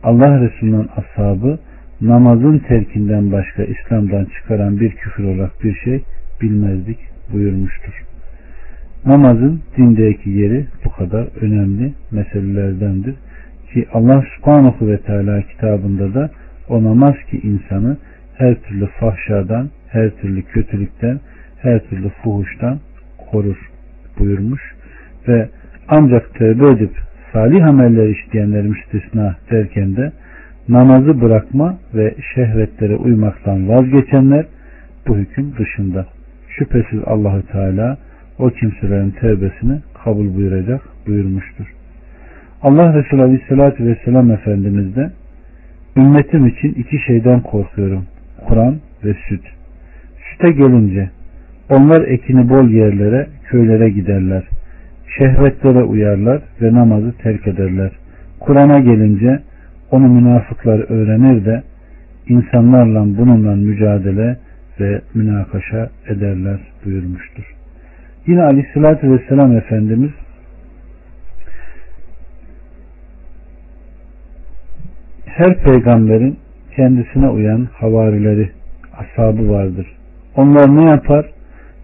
Allah Resulü'nün ashabı namazın terkinden başka İslam'dan çıkaran bir küfür olarak bir şey bilmezdik buyurmuştur. Namazın dindeki yeri bu kadar önemli meselelerdendir ki Allah subhanahu ve teala kitabında da o namaz ki insanı her türlü fahşadan, her türlü kötülükten, her türlü fuhuştan korur buyurmuş ve ancak tövbe edip salih ameller işleyenler müstesna derken de namazı bırakma ve şehvetlere uymaktan vazgeçenler bu hüküm dışında. Şüphesiz Allahü Teala o kimselerin tövbesini kabul buyuracak buyurmuştur. Allah Resulü Aleyhisselatü Vesselam Efendimiz de ümmetim için iki şeyden korkuyorum. Kur'an ve süt. Süte gelince onlar ekini bol yerlere, köylere giderler. Şehvetlere uyarlar ve namazı terk ederler. Kur'an'a gelince onu münafıklar öğrenir de insanlarla bununla mücadele ve münakaşa ederler buyurmuştur. Yine aleyhissalatü vesselam Efendimiz her peygamberin kendisine uyan havarileri, ashabı vardır. Onlar ne yapar?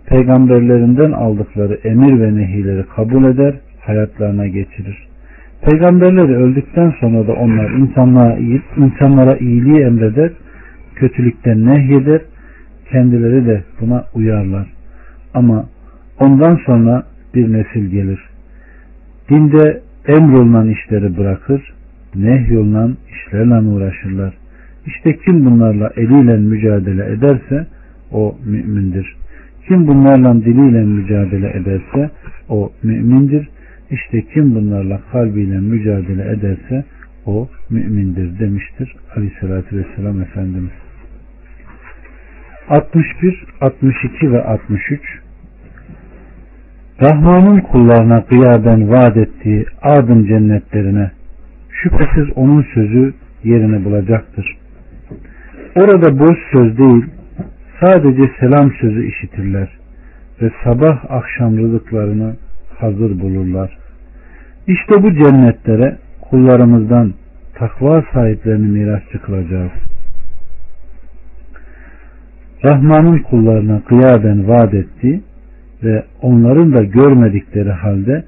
Peygamberlerinden aldıkları emir ve nehileri kabul eder, hayatlarına geçirir. Peygamberleri öldükten sonra da onlar insanlara, insanlara iyiliği emreder, kötülükten nehyeder, kendileri de buna uyarlar. Ama ondan sonra bir nesil gelir. Dinde emrolunan işleri bırakır, nehyolunan işlerle uğraşırlar. İşte kim bunlarla eliyle mücadele ederse o mümindir. Kim bunlarla diliyle mücadele ederse o mümindir. İşte kim bunlarla kalbiyle mücadele ederse o mümindir demiştir Aleyhisselatü Vesselam Efendimiz. 61, 62 ve 63 Rahman'ın kullarına gıyaben vaat ettiği adım cennetlerine şüphesiz onun sözü yerini bulacaktır. Orada boş söz değil, sadece selam sözü işitirler ve sabah akşam rızıklarını hazır bulurlar. İşte bu cennetlere kullarımızdan takva sahiplerini mirasçı kılacağız. Rahman'ın kullarına gıyaben vaat etti ve onların da görmedikleri halde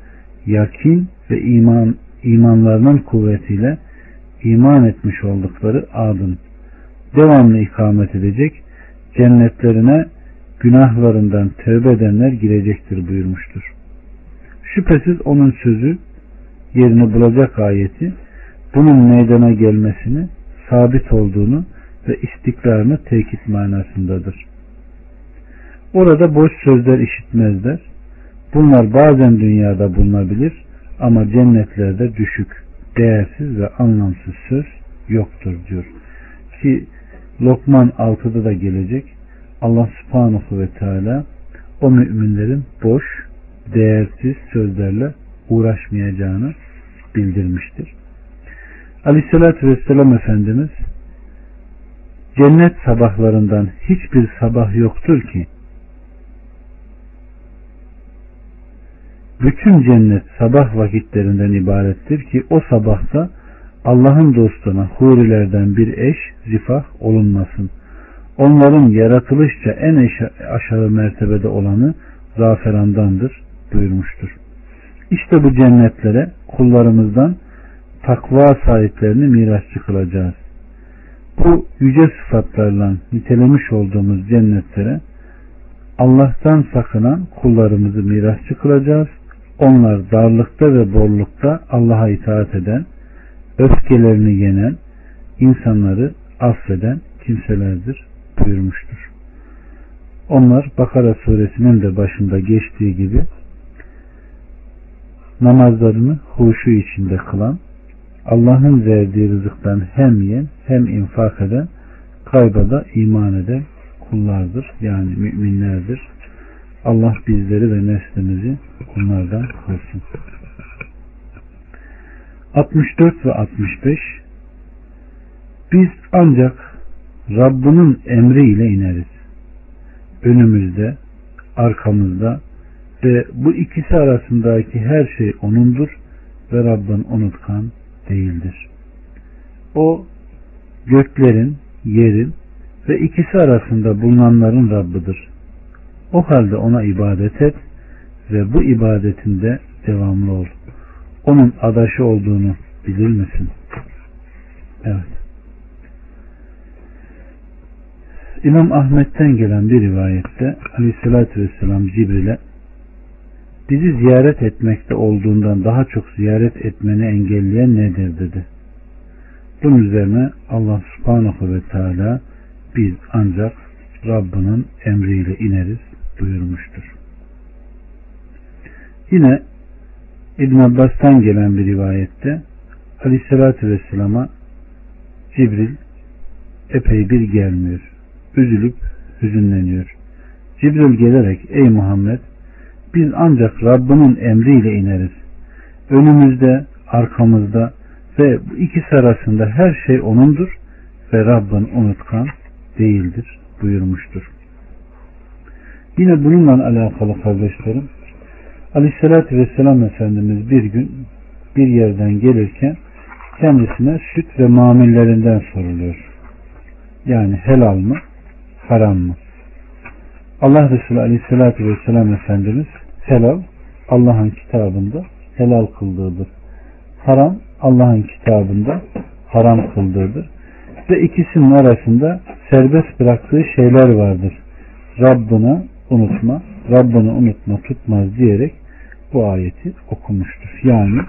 yakin ve iman imanlarının kuvvetiyle iman etmiş oldukları adın devamlı ikamet edecek cennetlerine günahlarından tövbe edenler girecektir buyurmuştur. Şüphesiz onun sözü yerini bulacak ayeti bunun meydana gelmesini sabit olduğunu ve istikrarını tekit manasındadır. Orada boş sözler işitmezler. Bunlar bazen dünyada bulunabilir ama cennetlerde düşük, değersiz ve anlamsız söz yoktur diyor. Ki Lokman 6'da da gelecek. Allah subhanahu ve teala o müminlerin boş, değersiz sözlerle uğraşmayacağını bildirmiştir. Aleyhissalatü vesselam Efendimiz cennet sabahlarından hiçbir sabah yoktur ki bütün cennet sabah vakitlerinden ibarettir ki o sabahta Allah'ın dostuna hurilerden bir eş zifah olunmasın. Onların yaratılışça en aşağı mertebede olanı zaferandandır buyurmuştur. İşte bu cennetlere kullarımızdan takva sahiplerini mirasçı kılacağız. Bu yüce sıfatlarla nitelemiş olduğumuz cennetlere Allah'tan sakınan kullarımızı mirasçı kılacağız. Onlar darlıkta ve bollukta Allah'a itaat eden, öfkelerini yenen, insanları affeden kimselerdir buyurmuştur. Onlar Bakara suresinin de başında geçtiği gibi namazlarını huşu içinde kılan, Allah'ın verdiği rızıktan hem yiyen hem infak eden, kaybada iman eden kullardır. Yani müminlerdir. Allah bizleri ve neslimizi bunlardan kılsın. 64 ve 65 Biz ancak Rabbinin emriyle ineriz. Önümüzde, arkamızda ve bu ikisi arasındaki her şey O'nundur ve Rabbin unutkan değildir. O göklerin, yerin ve ikisi arasında bulunanların Rabbidir. O halde ona ibadet et ve bu ibadetinde devamlı ol. Onun adaşı olduğunu bilir misin? Evet. İmam Ahmet'ten gelen bir rivayette Aleyhisselatü Vesselam Cibril'e bizi ziyaret etmekte olduğundan daha çok ziyaret etmeni engelleyen nedir dedi. Bunun üzerine Allah subhanahu ve teala biz ancak Rabbinin emriyle ineriz buyurmuştur. Yine İbn Abbas'tan gelen bir rivayette Aleyhisselatü Vesselam'a Cibril epey bir gelmiyor. Üzülüp hüzünleniyor. Cibril gelerek ey Muhammed biz ancak Rabbinin emriyle ineriz. Önümüzde, arkamızda ve bu ikisi arasında her şey O'nundur ve Rabbin unutkan değildir buyurmuştur. Yine bununla alakalı kardeşlerim Aleyhisselatü Vesselam Efendimiz bir gün bir yerden gelirken kendisine süt ve mamillerinden soruluyor. Yani helal mı, haram mı? Allah Resulü Aleyhisselatü Vesselam Efendimiz helal Allah'ın kitabında helal kıldığıdır. Haram Allah'ın kitabında haram kıldığıdır. Ve ikisinin arasında serbest bıraktığı şeyler vardır. Rabbına unutma, Rabbini unutma tutmaz diyerek bu ayeti okumuştur. Yani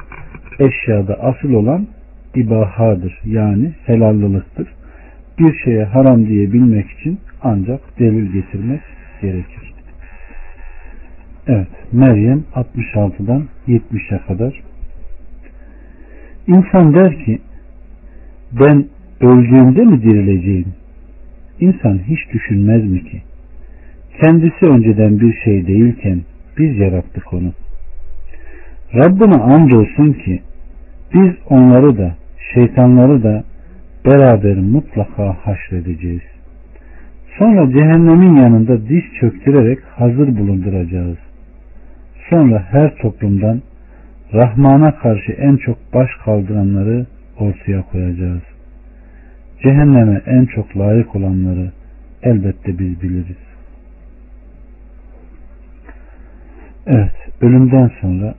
eşyada asıl olan ibahadır. Yani helallılıktır. Bir şeye haram diyebilmek için ancak delil getirmek gerekir. Evet, Meryem 66'dan 70'e kadar. İnsan der ki, ben öldüğümde mi dirileceğim? İnsan hiç düşünmez mi ki? Kendisi önceden bir şey değilken biz yarattık onu. Rabbine andolsun ki biz onları da şeytanları da beraber mutlaka haşredeceğiz. Sonra cehennemin yanında diş çöktürerek hazır bulunduracağız. Sonra her toplumdan Rahman'a karşı en çok baş kaldıranları ortaya koyacağız. Cehenneme en çok layık olanları elbette biz biliriz. Evet, ölümden sonra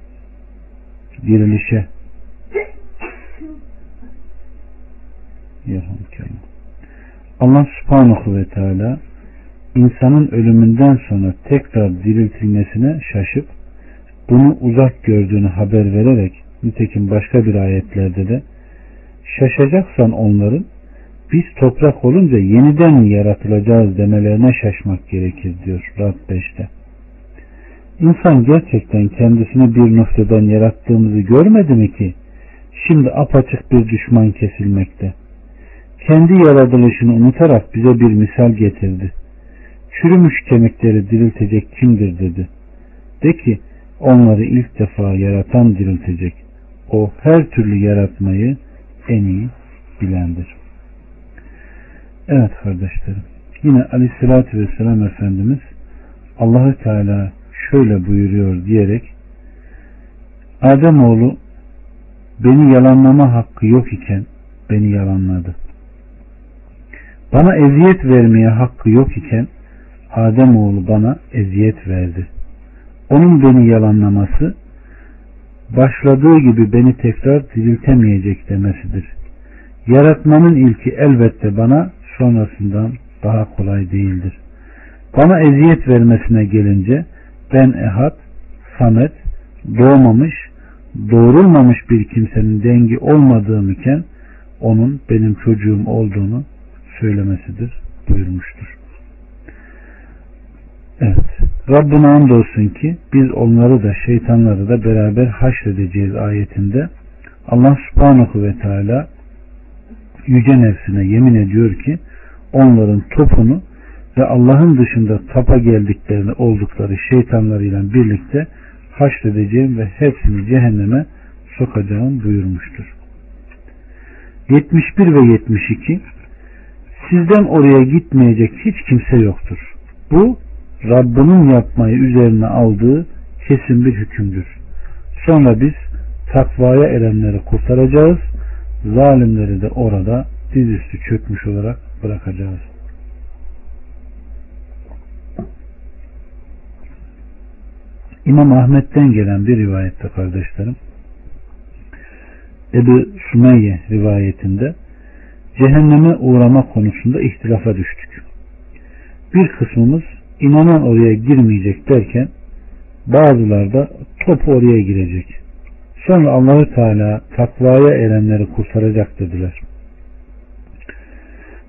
dirilişe Allah subhanahu ve teala insanın ölümünden sonra tekrar diriltilmesine şaşıp bunu uzak gördüğünü haber vererek nitekim başka bir ayetlerde de şaşacaksan onların biz toprak olunca yeniden yaratılacağız demelerine şaşmak gerekir diyor Rab 5'te. İnsan gerçekten kendisini bir noktadan yarattığımızı görmedi mi ki şimdi apaçık bir düşman kesilmekte. Kendi yaratılışını unutarak bize bir misal getirdi. Çürümüş kemikleri diriltecek kimdir dedi. De ki onları ilk defa yaratan diriltecek. O her türlü yaratmayı en iyi bilendir. Evet kardeşlerim. Yine aleyhissalatü vesselam Efendimiz Allahü Teala şöyle buyuruyor diyerek Ademoğlu beni yalanlama hakkı yok iken beni yalanladı. Bana eziyet vermeye hakkı yok iken Ademoğlu bana eziyet verdi. Onun beni yalanlaması başladığı gibi beni tekrar diriltemeyecek demesidir. Yaratmanın ilki elbette bana sonrasından daha kolay değildir. Bana eziyet vermesine gelince ben ehad, samet, doğmamış, doğrulmamış bir kimsenin dengi olmadığım iken onun benim çocuğum olduğunu söylemesidir buyurmuştur. Evet. Rabbine andolsun ki biz onları da şeytanları da beraber haşredeceğiz ayetinde Allah subhanahu ve teala yüce nefsine yemin ediyor ki onların topunu ve Allah'ın dışında tapa geldiklerini oldukları şeytanlarıyla birlikte haşredeceğim ve hepsini cehenneme sokacağım buyurmuştur. 71 ve 72 Sizden oraya gitmeyecek hiç kimse yoktur. Bu Rabbinin yapmayı üzerine aldığı kesin bir hükümdür. Sonra biz takvaya erenleri kurtaracağız. Zalimleri de orada dizüstü çökmüş olarak bırakacağız. İmam Ahmet'ten gelen bir rivayette kardeşlerim Ebu Sümeyye rivayetinde cehenneme uğrama konusunda ihtilafa düştük. Bir kısmımız inanan oraya girmeyecek derken bazıları da topu oraya girecek. Sonra Allahü Teala takvaya erenleri kurtaracak dediler.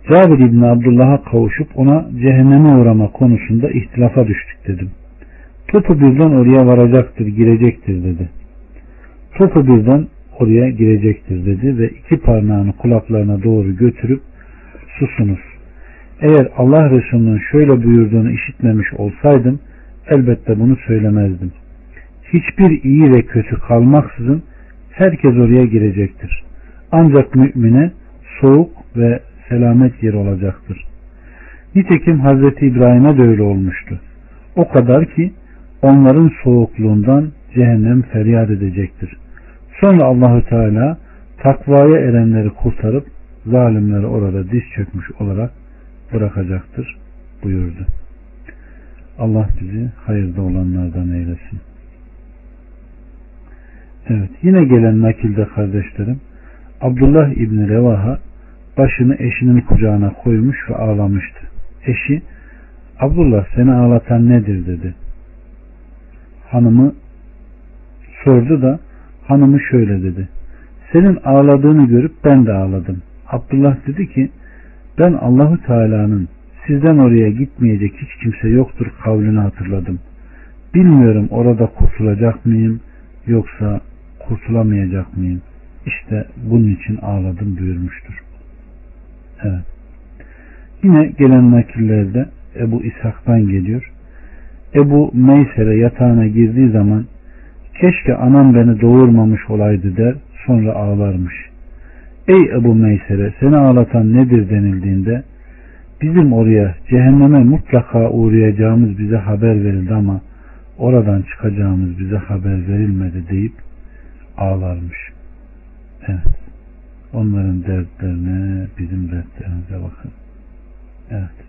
Cabir İbni Abdullah'a kavuşup ona cehenneme uğrama konusunda ihtilafa düştük dedim. Topu birden oraya varacaktır, girecektir dedi. Topu birden oraya girecektir dedi ve iki parmağını kulaklarına doğru götürüp susunuz. Eğer Allah Resulü'nün şöyle buyurduğunu işitmemiş olsaydım elbette bunu söylemezdim. Hiçbir iyi ve kötü kalmaksızın herkes oraya girecektir. Ancak mümine soğuk ve selamet yeri olacaktır. Nitekim Hazreti İbrahim'e de öyle olmuştu. O kadar ki onların soğukluğundan cehennem feryat edecektir. Sonra Allahü Teala takvaya erenleri kurtarıp zalimleri orada diz çökmüş olarak bırakacaktır buyurdu. Allah bizi hayırda olanlardan eylesin. Evet yine gelen nakilde kardeşlerim Abdullah İbni Revaha başını eşinin kucağına koymuş ve ağlamıştı. Eşi Abdullah seni ağlatan nedir dedi. Hanımı sordu da hanımı şöyle dedi. Senin ağladığını görüp ben de ağladım. Abdullah dedi ki ben Allahu Teala'nın sizden oraya gitmeyecek hiç kimse yoktur kavlini hatırladım. Bilmiyorum orada kurtulacak mıyım yoksa kurtulamayacak mıyım? İşte bunun için ağladım buyurmuştur. Evet. Yine gelen nakillerde Ebu İshak'tan geliyor. Ebu Meyser'e yatağına girdiği zaman keşke anam beni doğurmamış olaydı der sonra ağlarmış. Ey Ebu Meyser'e seni ağlatan nedir denildiğinde bizim oraya cehenneme mutlaka uğrayacağımız bize haber verildi ama oradan çıkacağımız bize haber verilmedi deyip ağlarmış. Evet. Onların dertlerine, bizim dertlerimize bakın. Evet.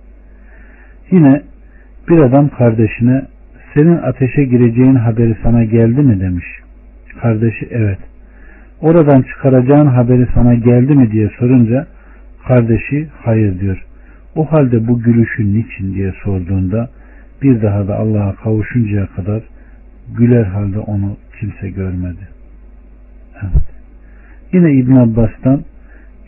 Yine bir adam kardeşine senin ateşe gireceğin haberi sana geldi mi demiş. Kardeşi evet. Oradan çıkaracağın haberi sana geldi mi diye sorunca kardeşi hayır diyor. O halde bu gülüşün niçin diye sorduğunda bir daha da Allah'a kavuşuncaya kadar güler halde onu kimse görmedi. Evet. Yine İbn Abbas'tan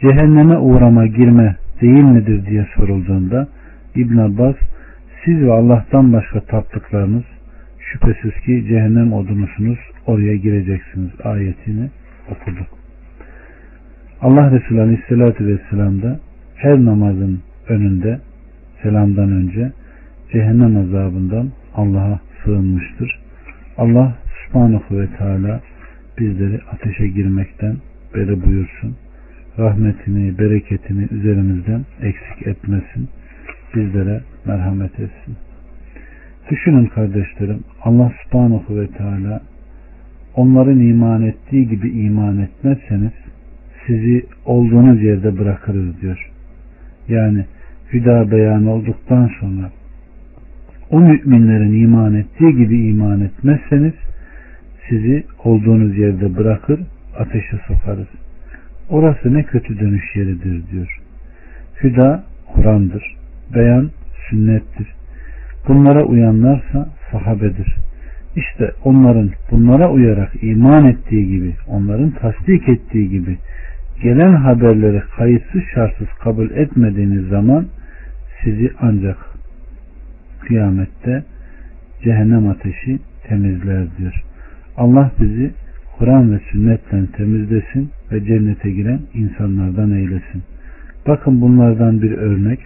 cehenneme uğrama girme değil midir diye sorulduğunda İbn Abbas siz ve Allah'tan başka taptıklarınız şüphesiz ki cehennem odunusunuz oraya gireceksiniz ayetini okudu. Allah Resulü Aleyhisselatü Vesselam da her namazın önünde selamdan önce cehennem azabından Allah'a sığınmıştır. Allah subhanahu ve teala bizleri ateşe girmekten beri buyursun. Rahmetini, bereketini üzerimizden eksik etmesin. Bizlere merhamet etsin. Düşünün kardeşlerim Allah subhanahu ve teala onların iman ettiği gibi iman etmezseniz sizi olduğunuz yerde bırakırız diyor. Yani hüda beyan olduktan sonra o müminlerin iman ettiği gibi iman etmezseniz sizi olduğunuz yerde bırakır ateşe sokarız. Orası ne kötü dönüş yeridir diyor. Hüda Kur'an'dır. Beyan sünnettir. Bunlara uyanlarsa sahabedir. İşte onların bunlara uyarak iman ettiği gibi, onların tasdik ettiği gibi gelen haberleri kayıtsız şartsız kabul etmediğiniz zaman sizi ancak kıyamette cehennem ateşi temizler diyor. Allah bizi Kur'an ve sünnetten temizlesin ve cennete giren insanlardan eylesin. Bakın bunlardan bir örnek.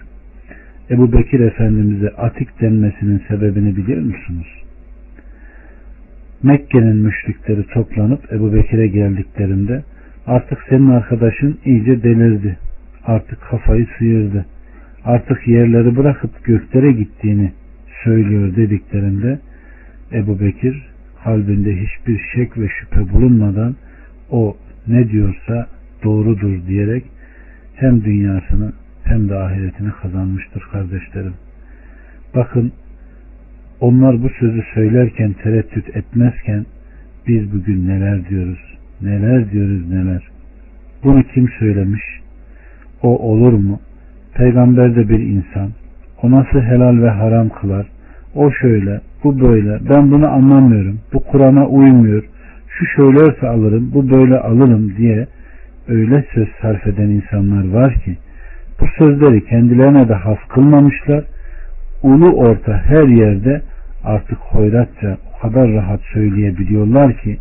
Ebu Bekir Efendimiz'e atik denmesinin sebebini biliyor musunuz? Mekke'nin müşrikleri toplanıp Ebu Bekir'e geldiklerinde artık senin arkadaşın iyice delirdi. Artık kafayı sıyırdı. Artık yerleri bırakıp göklere gittiğini söylüyor dediklerinde Ebu Bekir kalbinde hiçbir şek ve şüphe bulunmadan o ne diyorsa doğrudur diyerek hem dünyasını hem de ahiretini kazanmıştır kardeşlerim. Bakın onlar bu sözü söylerken tereddüt etmezken biz bugün neler diyoruz, neler diyoruz neler. Bunu kim söylemiş? O olur mu? Peygamber de bir insan. O nasıl helal ve haram kılar? O şöyle, bu böyle, ben bunu anlamıyorum, bu Kur'an'a uymuyor, şu şöylerse alırım, bu böyle alırım diye öyle söz sarf eden insanlar var ki bu sözleri kendilerine de has kılmamışlar. Ulu orta her yerde artık hoyratça o kadar rahat söyleyebiliyorlar ki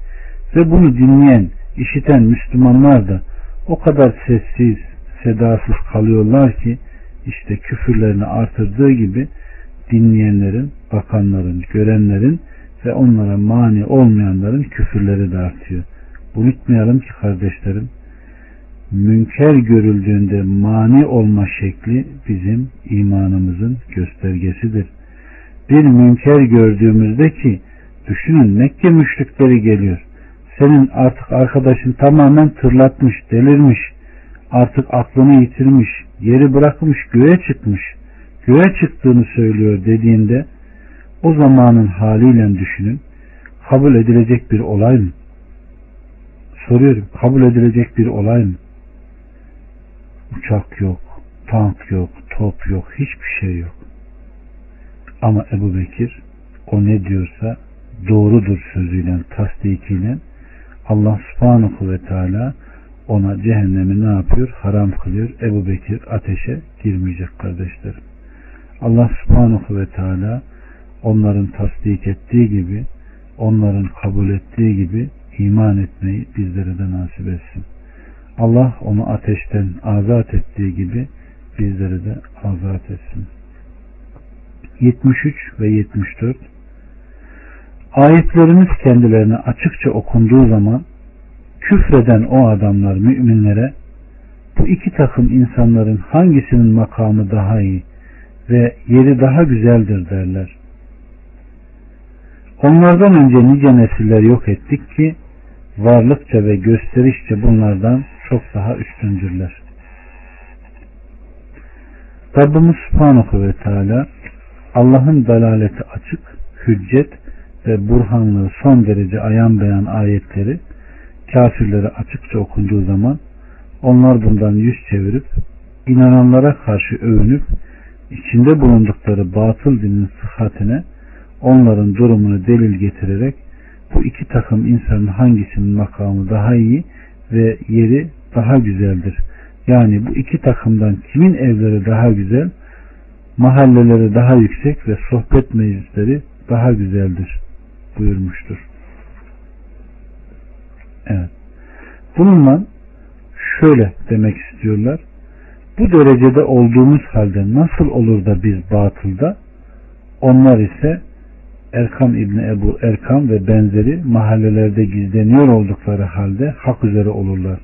ve bunu dinleyen, işiten Müslümanlar da o kadar sessiz, sedasız kalıyorlar ki işte küfürlerini artırdığı gibi dinleyenlerin, bakanların, görenlerin ve onlara mani olmayanların küfürleri de artıyor. Unutmayalım ki kardeşlerim, münker görüldüğünde mani olma şekli bizim imanımızın göstergesidir. Bir münker gördüğümüzde ki düşünün Mekke müşrikleri geliyor. Senin artık arkadaşın tamamen tırlatmış, delirmiş, artık aklını yitirmiş, yeri bırakmış, göğe çıkmış, göğe çıktığını söylüyor dediğinde o zamanın haliyle düşünün. Kabul edilecek bir olay mı? Soruyorum. Kabul edilecek bir olay mı? Uçak yok, tank yok, top yok, hiçbir şey yok. Ama Ebu Bekir o ne diyorsa doğrudur sözüyle, tasdikiyle Allah subhanahu ve teala ona cehennemi ne yapıyor? Haram kılıyor. Ebu Bekir ateşe girmeyecek kardeşlerim. Allah subhanahu ve teala onların tasdik ettiği gibi onların kabul ettiği gibi iman etmeyi bizlere de nasip etsin. Allah onu ateşten azat ettiği gibi bizleri de azat etsin. 73 ve 74 Ayetlerimiz kendilerine açıkça okunduğu zaman küfreden o adamlar müminlere bu iki takım insanların hangisinin makamı daha iyi ve yeri daha güzeldir derler. Onlardan önce nice nesiller yok ettik ki varlıkça ve gösterişçe bunlardan çok daha üstündürler. Rabbimiz Subhanahu ve Teala Allah'ın dalaleti açık, hüccet ve burhanlığı son derece ayan beyan ayetleri kafirlere açıkça okunduğu zaman onlar bundan yüz çevirip inananlara karşı övünüp içinde bulundukları batıl dinin sıhhatine onların durumunu delil getirerek bu iki takım insanın hangisinin makamı daha iyi ve yeri daha güzeldir. Yani bu iki takımdan kimin evleri daha güzel, mahalleleri daha yüksek ve sohbet meclisleri daha güzeldir buyurmuştur. Evet. Bununla şöyle demek istiyorlar. Bu derecede olduğumuz halde nasıl olur da biz batılda onlar ise Erkam İbni Ebu Erkam ve benzeri mahallelerde gizleniyor oldukları halde hak üzere olurlar.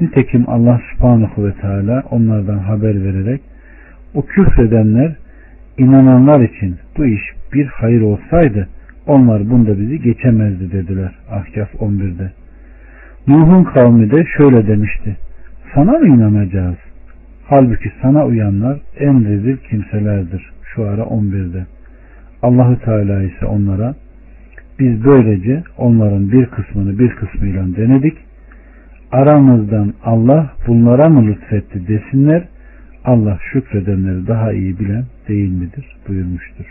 Nitekim Allah subhanahu ve teala onlardan haber vererek o küfredenler inananlar için bu iş bir hayır olsaydı onlar bunda bizi geçemezdi dediler Ahkaf 11'de. Nuh'un kavmi de şöyle demişti. Sana mı inanacağız? Halbuki sana uyanlar en rezil kimselerdir. Şu ara 11'de. Allahü Teala ise onlara biz böylece onların bir kısmını bir kısmıyla denedik. Aramızdan Allah bunlara mı lütfetti desinler. Allah şükredenleri daha iyi bilen değil midir buyurmuştur.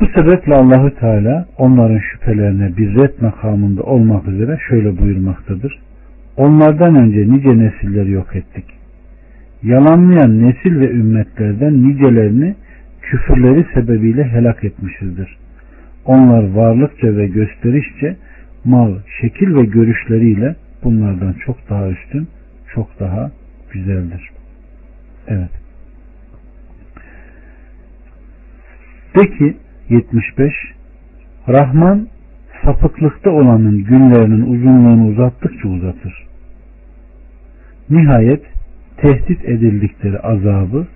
Bu sebeple Allahü Teala onların şüphelerine bir red makamında olmak üzere şöyle buyurmaktadır. Onlardan önce nice nesilleri yok ettik. Yalanlayan nesil ve ümmetlerden nicelerini küfürleri sebebiyle helak etmişizdir. Onlar varlıkça ve gösterişçe mal, şekil ve görüşleriyle bunlardan çok daha üstün, çok daha güzeldir. Evet. De ki 75 Rahman sapıklıkta olanın günlerinin uzunluğunu uzattıkça uzatır. Nihayet tehdit edildikleri azabı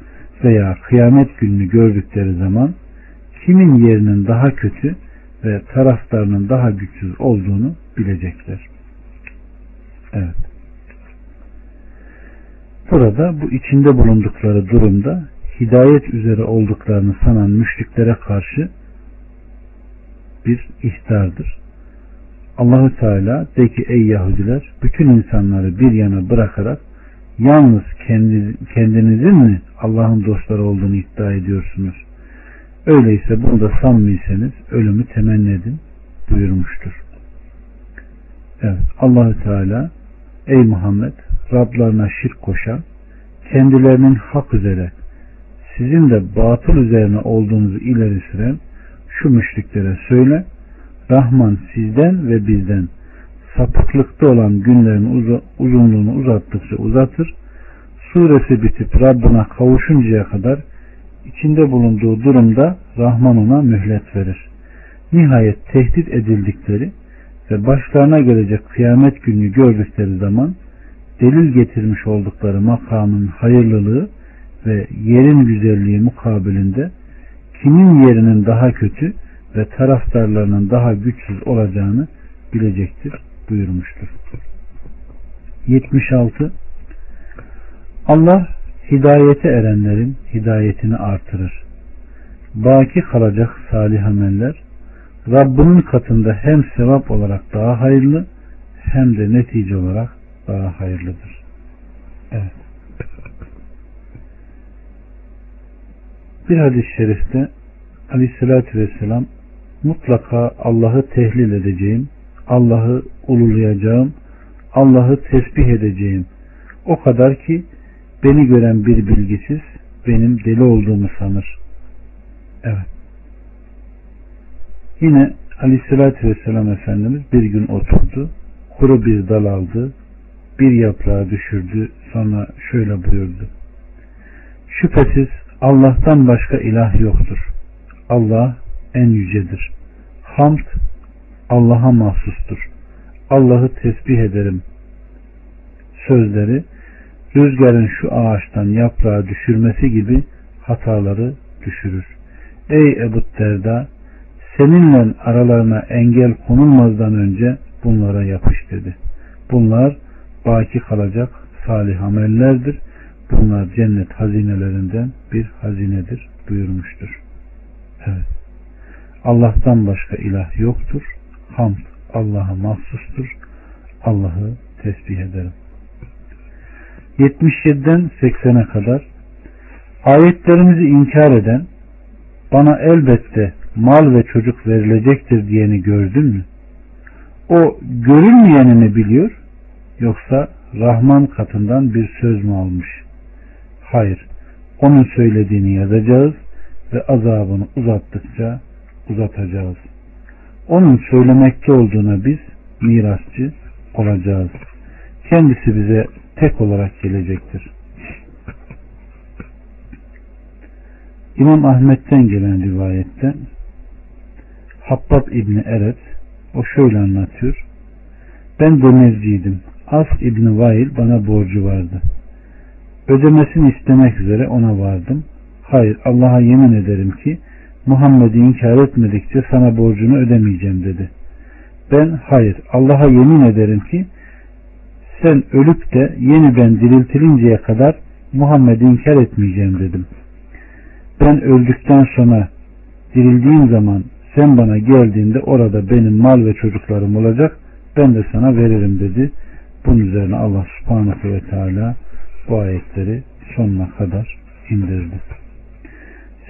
veya kıyamet gününü gördükleri zaman kimin yerinin daha kötü ve taraftarının daha güçsüz olduğunu bilecekler. Evet. Burada bu içinde bulundukları durumda hidayet üzere olduklarını sanan müşriklere karşı bir ihtardır. Allahü Teala de ki ey Yahudiler bütün insanları bir yana bırakarak yalnız kendinizin mi Allah'ın dostları olduğunu iddia ediyorsunuz? Öyleyse bunda samimiyseniz ölümü temenni edin buyurmuştur. Evet Allahü Teala ey Muhammed Rablarına şirk koşan kendilerinin hak üzere sizin de batıl üzerine olduğunuzu ileri süren şu müşriklere söyle Rahman sizden ve bizden sapıklıkta olan günlerin uzunluğunu uzattıkça uzatır. Suresi bitip Rabbına kavuşuncaya kadar içinde bulunduğu durumda Rahman ona mühlet verir. Nihayet tehdit edildikleri ve başlarına gelecek kıyamet gününü gördükleri zaman delil getirmiş oldukları makamın hayırlılığı ve yerin güzelliği mukabilinde kimin yerinin daha kötü ve taraftarlarının daha güçsüz olacağını bilecektir buyurmuştur. 76 Allah hidayete erenlerin hidayetini artırır. Baki kalacak salih ameller Rabbinin katında hem sevap olarak daha hayırlı hem de netice olarak daha hayırlıdır. Evet. Bir hadis-i şerifte Aleyhisselatü Vesselam mutlaka Allah'ı tehlil edeceğim, Allah'ı ululayacağım, Allah'ı tesbih edeceğim. O kadar ki beni gören bir bilgisiz benim deli olduğumu sanır. Evet. Yine Aleyhisselatü Vesselam Efendimiz bir gün oturdu, kuru bir dal aldı, bir yaprağı düşürdü, sonra şöyle buyurdu. Şüphesiz Allah'tan başka ilah yoktur. Allah en yücedir. Hamd Allah'a mahsustur. Allah'ı tesbih ederim. Sözleri rüzgarın şu ağaçtan yaprağı düşürmesi gibi hataları düşürür. Ey Ebu Derda seninle aralarına engel konulmazdan önce bunlara yapış dedi. Bunlar baki kalacak salih amellerdir. Bunlar cennet hazinelerinden bir hazinedir buyurmuştur. Evet. Allah'tan başka ilah yoktur. Hamd Allah'a mahsustur. Allah'ı tesbih ederim. 77'den 80'e kadar ayetlerimizi inkar eden bana elbette mal ve çocuk verilecektir diyeni gördün mü? O görünmeyeni biliyor yoksa Rahman katından bir söz mü almış? Hayır. Onun söylediğini yazacağız ve azabını uzattıkça uzatacağız. Onun söylemekte olduğuna biz mirasçı olacağız. Kendisi bize tek olarak gelecektir. İmam Ahmet'ten gelen rivayette Habbab İbni Eret o şöyle anlatıyor. Ben dönerciydim. As İbni Vail bana borcu vardı. Ödemesini istemek üzere ona vardım. Hayır Allah'a yemin ederim ki Muhammed'i inkar etmedikçe sana borcunu ödemeyeceğim dedi. Ben hayır Allah'a yemin ederim ki sen ölüp de yeniden diriltilinceye kadar Muhammed'i inkar etmeyeceğim dedim. Ben öldükten sonra dirildiğim zaman sen bana geldiğinde orada benim mal ve çocuklarım olacak ben de sana veririm dedi. Bunun üzerine Allah subhanahu ve teala bu ayetleri sonuna kadar indirdi.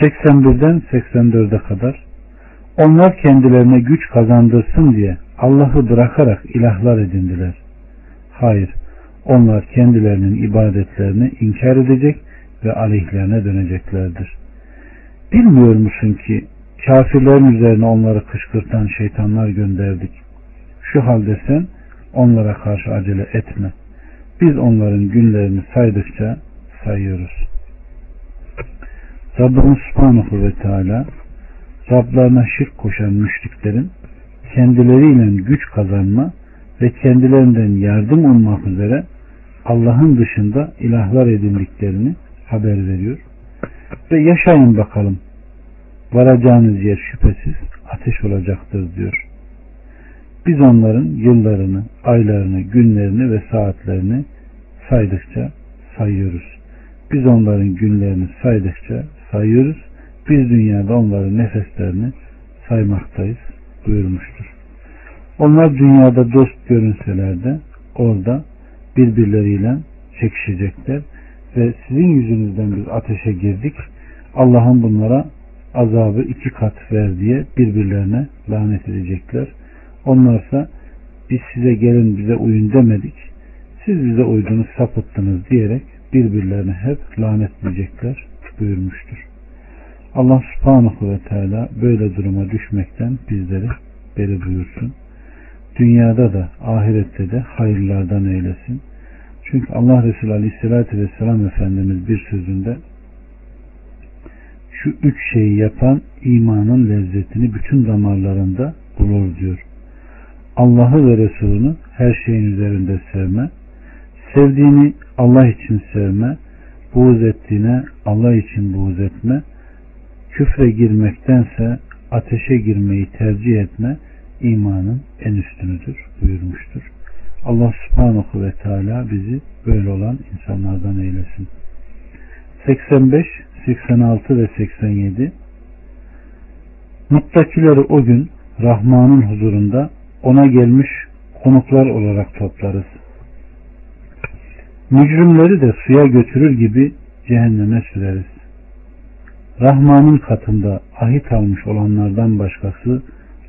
81'den 84'e kadar onlar kendilerine güç kazandırsın diye Allah'ı bırakarak ilahlar edindiler. Hayır, onlar kendilerinin ibadetlerini inkar edecek ve aleyhlerine döneceklerdir. Bilmiyor musun ki kafirlerin üzerine onları kışkırtan şeytanlar gönderdik. Şu halde sen onlara karşı acele etme. Biz onların günlerini saydıkça sayıyoruz. Rabbimiz Subhanahu ve Teala Rablarına şirk koşan müşriklerin kendileriyle güç kazanma ve kendilerinden yardım olmak üzere Allah'ın dışında ilahlar edindiklerini haber veriyor. Ve yaşayın bakalım. Varacağınız yer şüphesiz ateş olacaktır diyor. Biz onların yıllarını, aylarını, günlerini ve saatlerini saydıkça sayıyoruz. Biz onların günlerini saydıkça sayıyoruz. Biz dünyada onların nefeslerini saymaktayız buyurmuştur. Onlar dünyada dost görünseler de orada birbirleriyle çekişecekler ve sizin yüzünüzden biz ateşe girdik. Allah'ın bunlara azabı iki kat ver diye birbirlerine lanet edecekler. Onlarsa biz size gelin bize uyun demedik. Siz bize uydunuz sapıttınız diyerek birbirlerine hep lanet edecekler buyurmuştur. Allah subhanahu ve teala böyle duruma düşmekten bizleri beri buyursun. Dünyada da ahirette de hayırlardan eylesin. Çünkü Allah Resulü Aleyhisselatü Vesselam Efendimiz bir sözünde şu üç şeyi yapan imanın lezzetini bütün damarlarında bulur diyor. Allah'ı ve Resulünü her şeyin üzerinde sevme, sevdiğini Allah için sevme, buğz ettiğine Allah için buğz etme, küfre girmektense ateşe girmeyi tercih etme imanın en üstünüdür buyurmuştur. Allah subhanahu ve teala bizi böyle olan insanlardan eylesin. 85, 86 ve 87 Muttakileri o gün Rahman'ın huzurunda ona gelmiş konuklar olarak toplarız. Mücrimleri de suya götürür gibi cehenneme süreriz. Rahman'ın katında ahit almış olanlardan başkası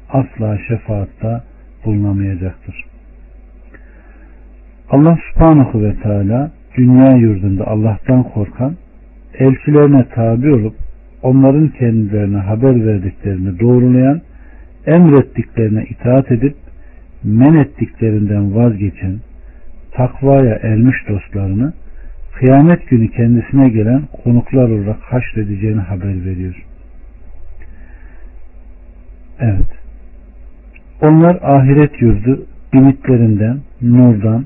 asla şefaatta bulunamayacaktır. Allah subhanahu ve teala dünya yurdunda Allah'tan korkan, elçilerine tabi olup onların kendilerine haber verdiklerini doğrulayan, emrettiklerine itaat edip men ettiklerinden vazgeçen, takvaya ermiş dostlarını kıyamet günü kendisine gelen konuklar olarak haşredeceğini haber veriyor. Evet. Onlar ahiret yurdu binitlerinden, nurdan,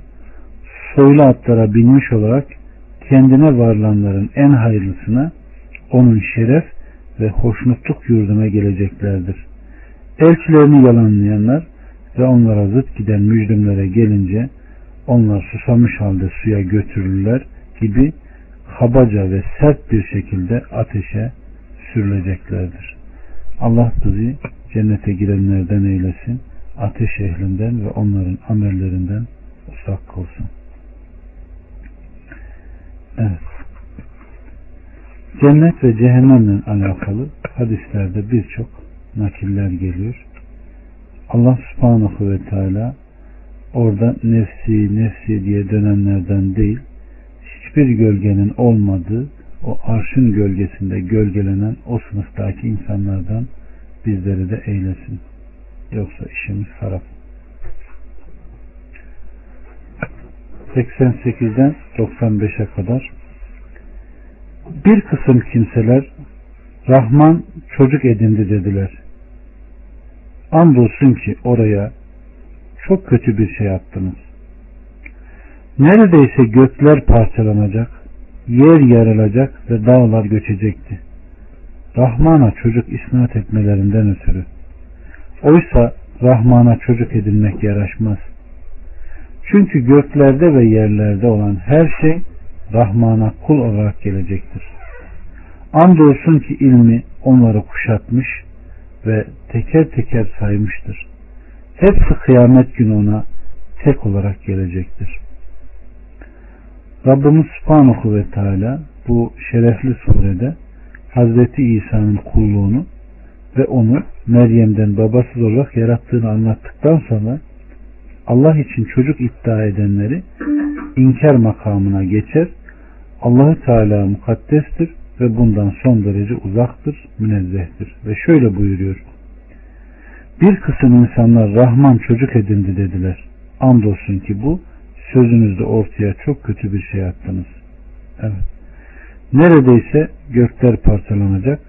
soylu atlara binmiş olarak kendine varlanların en hayırlısına onun şeref ve hoşnutluk yurduna geleceklerdir. Elçilerini yalanlayanlar ve onlara zıt giden müjdümlere gelince onlar susamış halde suya götürürler gibi kabaca ve sert bir şekilde ateşe sürüleceklerdir. Allah bizi cennete girenlerden eylesin, ateş ehlinden ve onların amellerinden uzak kılsın. Evet. Cennet ve cehennemle alakalı hadislerde birçok nakiller geliyor. Allah subhanahu ve teala orada nefsi nefsi diye dönenlerden değil hiçbir gölgenin olmadığı o arşın gölgesinde gölgelenen o sınıftaki insanlardan bizleri de eylesin. Yoksa işimiz harap. 88'den 95'e kadar bir kısım kimseler Rahman çocuk edindi dediler. Andolsun ki oraya çok kötü bir şey attınız. Neredeyse gökler parçalanacak, yer yarılacak ve dağlar göçecekti. Rahman'a çocuk isnat etmelerinden ötürü. Oysa Rahman'a çocuk edilmek yaraşmaz. Çünkü göklerde ve yerlerde olan her şey Rahman'a kul olarak gelecektir. Andolsun ki ilmi onları kuşatmış ve teker teker saymıştır. Hepsi kıyamet günü ona tek olarak gelecektir. Rabbimiz Subhanahu ve Teala bu şerefli surede Hazreti İsa'nın kulluğunu ve onu Meryem'den babasız olarak yarattığını anlattıktan sonra Allah için çocuk iddia edenleri inkar makamına geçer. Allahü Teala mukaddestir ve bundan son derece uzaktır, münezzehtir. Ve şöyle buyuruyor. Bir kısım insanlar Rahman çocuk edindi dediler. Andolsun ki bu sözünüzde ortaya çok kötü bir şey attınız. Evet. Neredeyse gökler parçalanacak,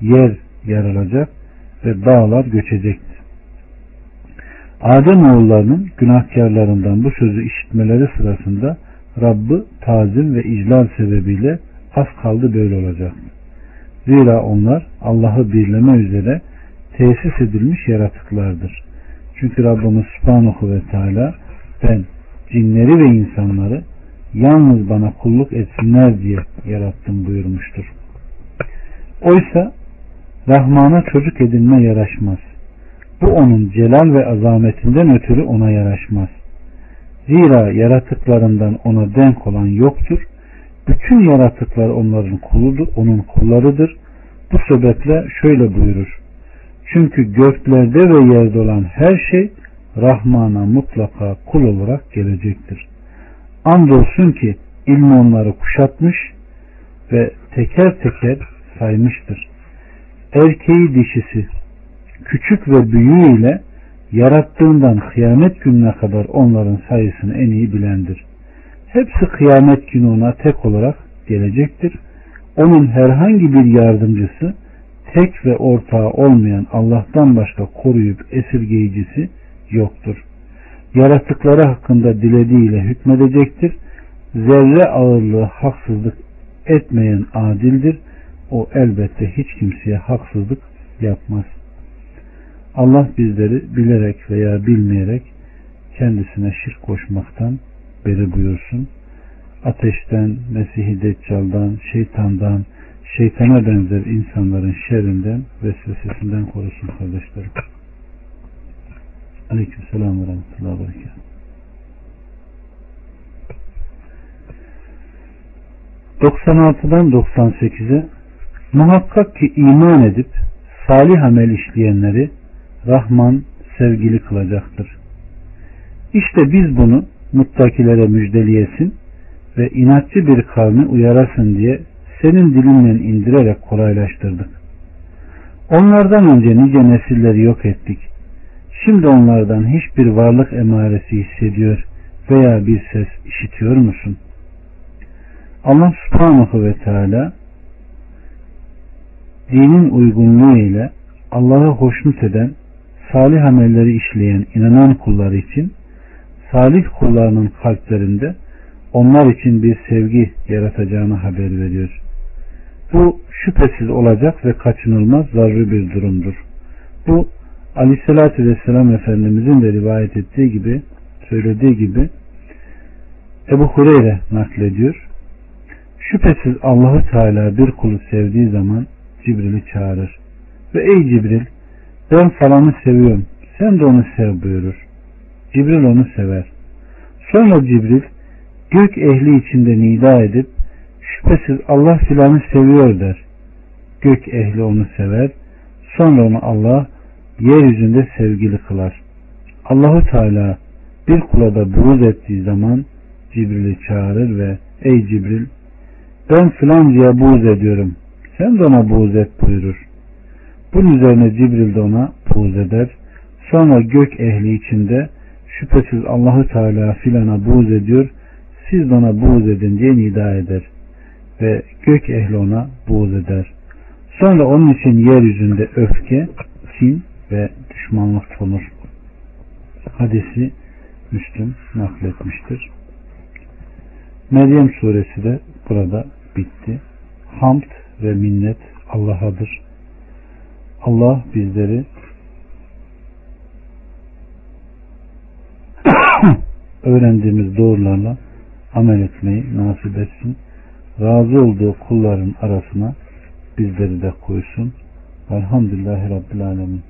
yer yarılacak ve dağlar göçecektir. Adem oğullarının günahkarlarından bu sözü işitmeleri sırasında Rabb'ı tazim ve iclal sebebiyle az kaldı böyle olacak. Zira onlar Allah'ı birleme üzere tesis edilmiş yaratıklardır. Çünkü Rabbimiz Subhanahu ve Teala ben cinleri ve insanları yalnız bana kulluk etsinler diye yarattım buyurmuştur. Oysa Rahman'a çocuk edinme yaraşmaz. Bu onun celal ve azametinden ötürü ona yaraşmaz. Zira yaratıklarından ona denk olan yoktur. Bütün yaratıklar onların kuludur, onun kullarıdır. Bu sebeple şöyle buyurur. Çünkü göklerde ve yerde olan her şey Rahman'a mutlaka kul olarak gelecektir. Andolsun ki ilmi onları kuşatmış ve teker teker saymıştır. Erkeği dişisi küçük ve büyüğü ile yarattığından kıyamet gününe kadar onların sayısını en iyi bilendir. Hepsi kıyamet günü ona tek olarak gelecektir. Onun herhangi bir yardımcısı, tek ve ortağı olmayan Allah'tan başka koruyup esirgeyicisi yoktur. Yaratıkları hakkında dilediğiyle hükmedecektir. Zerre ağırlığı haksızlık etmeyen adildir. O elbette hiç kimseye haksızlık yapmaz. Allah bizleri bilerek veya bilmeyerek kendisine şirk koşmaktan beri buyursun. Ateşten, Mesih-i Deccal'dan, şeytandan, şeytana benzer insanların şerrinden, vesvesesinden korusun kardeşlerim. Aleyküm selam ve rahmetullahi ve berekat. 96'dan 98'e muhakkak ki iman edip salih amel işleyenleri Rahman sevgili kılacaktır. İşte biz bunu muttakilere müjdeliyesin ve inatçı bir kavmi uyarasın diye senin dilinle indirerek kolaylaştırdık. Onlardan önce nice nesilleri yok ettik. Şimdi onlardan hiçbir varlık emaresi hissediyor veya bir ses işitiyor musun? Allah subhanahu ve teala dinin uygunluğu ile Allah'a hoşnut eden salih amelleri işleyen inanan kulları için salih kullarının kalplerinde onlar için bir sevgi yaratacağını haber veriyor. Bu şüphesiz olacak ve kaçınılmaz zaruri bir durumdur. Bu Aleyhisselatü Vesselam Efendimizin de rivayet ettiği gibi söylediği gibi Ebu Hureyre naklediyor. Şüphesiz Allahu Teala bir kulu sevdiği zaman Cibril'i çağırır. Ve ey Cibril ben falanı seviyorum. Sen de onu sev buyurur. Cibril onu sever. Sonra Cibril gök ehli içinde nida edip şüphesiz Allah filanı seviyor der. Gök ehli onu sever. Sonra onu Allah yeryüzünde sevgili kılar. Allahu Teala bir kula da buğz ettiği zaman Cibril'i çağırır ve ey Cibril ben filancaya buğz ediyorum. Sen de ona buğz et buyurur. Bunun üzerine Cibril de ona buğz eder. Sonra gök ehli içinde şüphesiz Allahu Teala filana buğz ediyor. Siz de ona buğz edin diye nida eder. Ve gök ehli ona buğz eder. Sonra onun için yeryüzünde öfke, kin ve düşmanlık olur. Hadisi Müslüm nakletmiştir. Meryem suresi de burada bitti. Hamd ve minnet Allah'adır. Allah bizleri öğrendiğimiz doğrularla amel etmeyi nasip etsin. Razı olduğu kulların arasına bizleri de koysun. Elhamdülillahi Rabbil Alemin.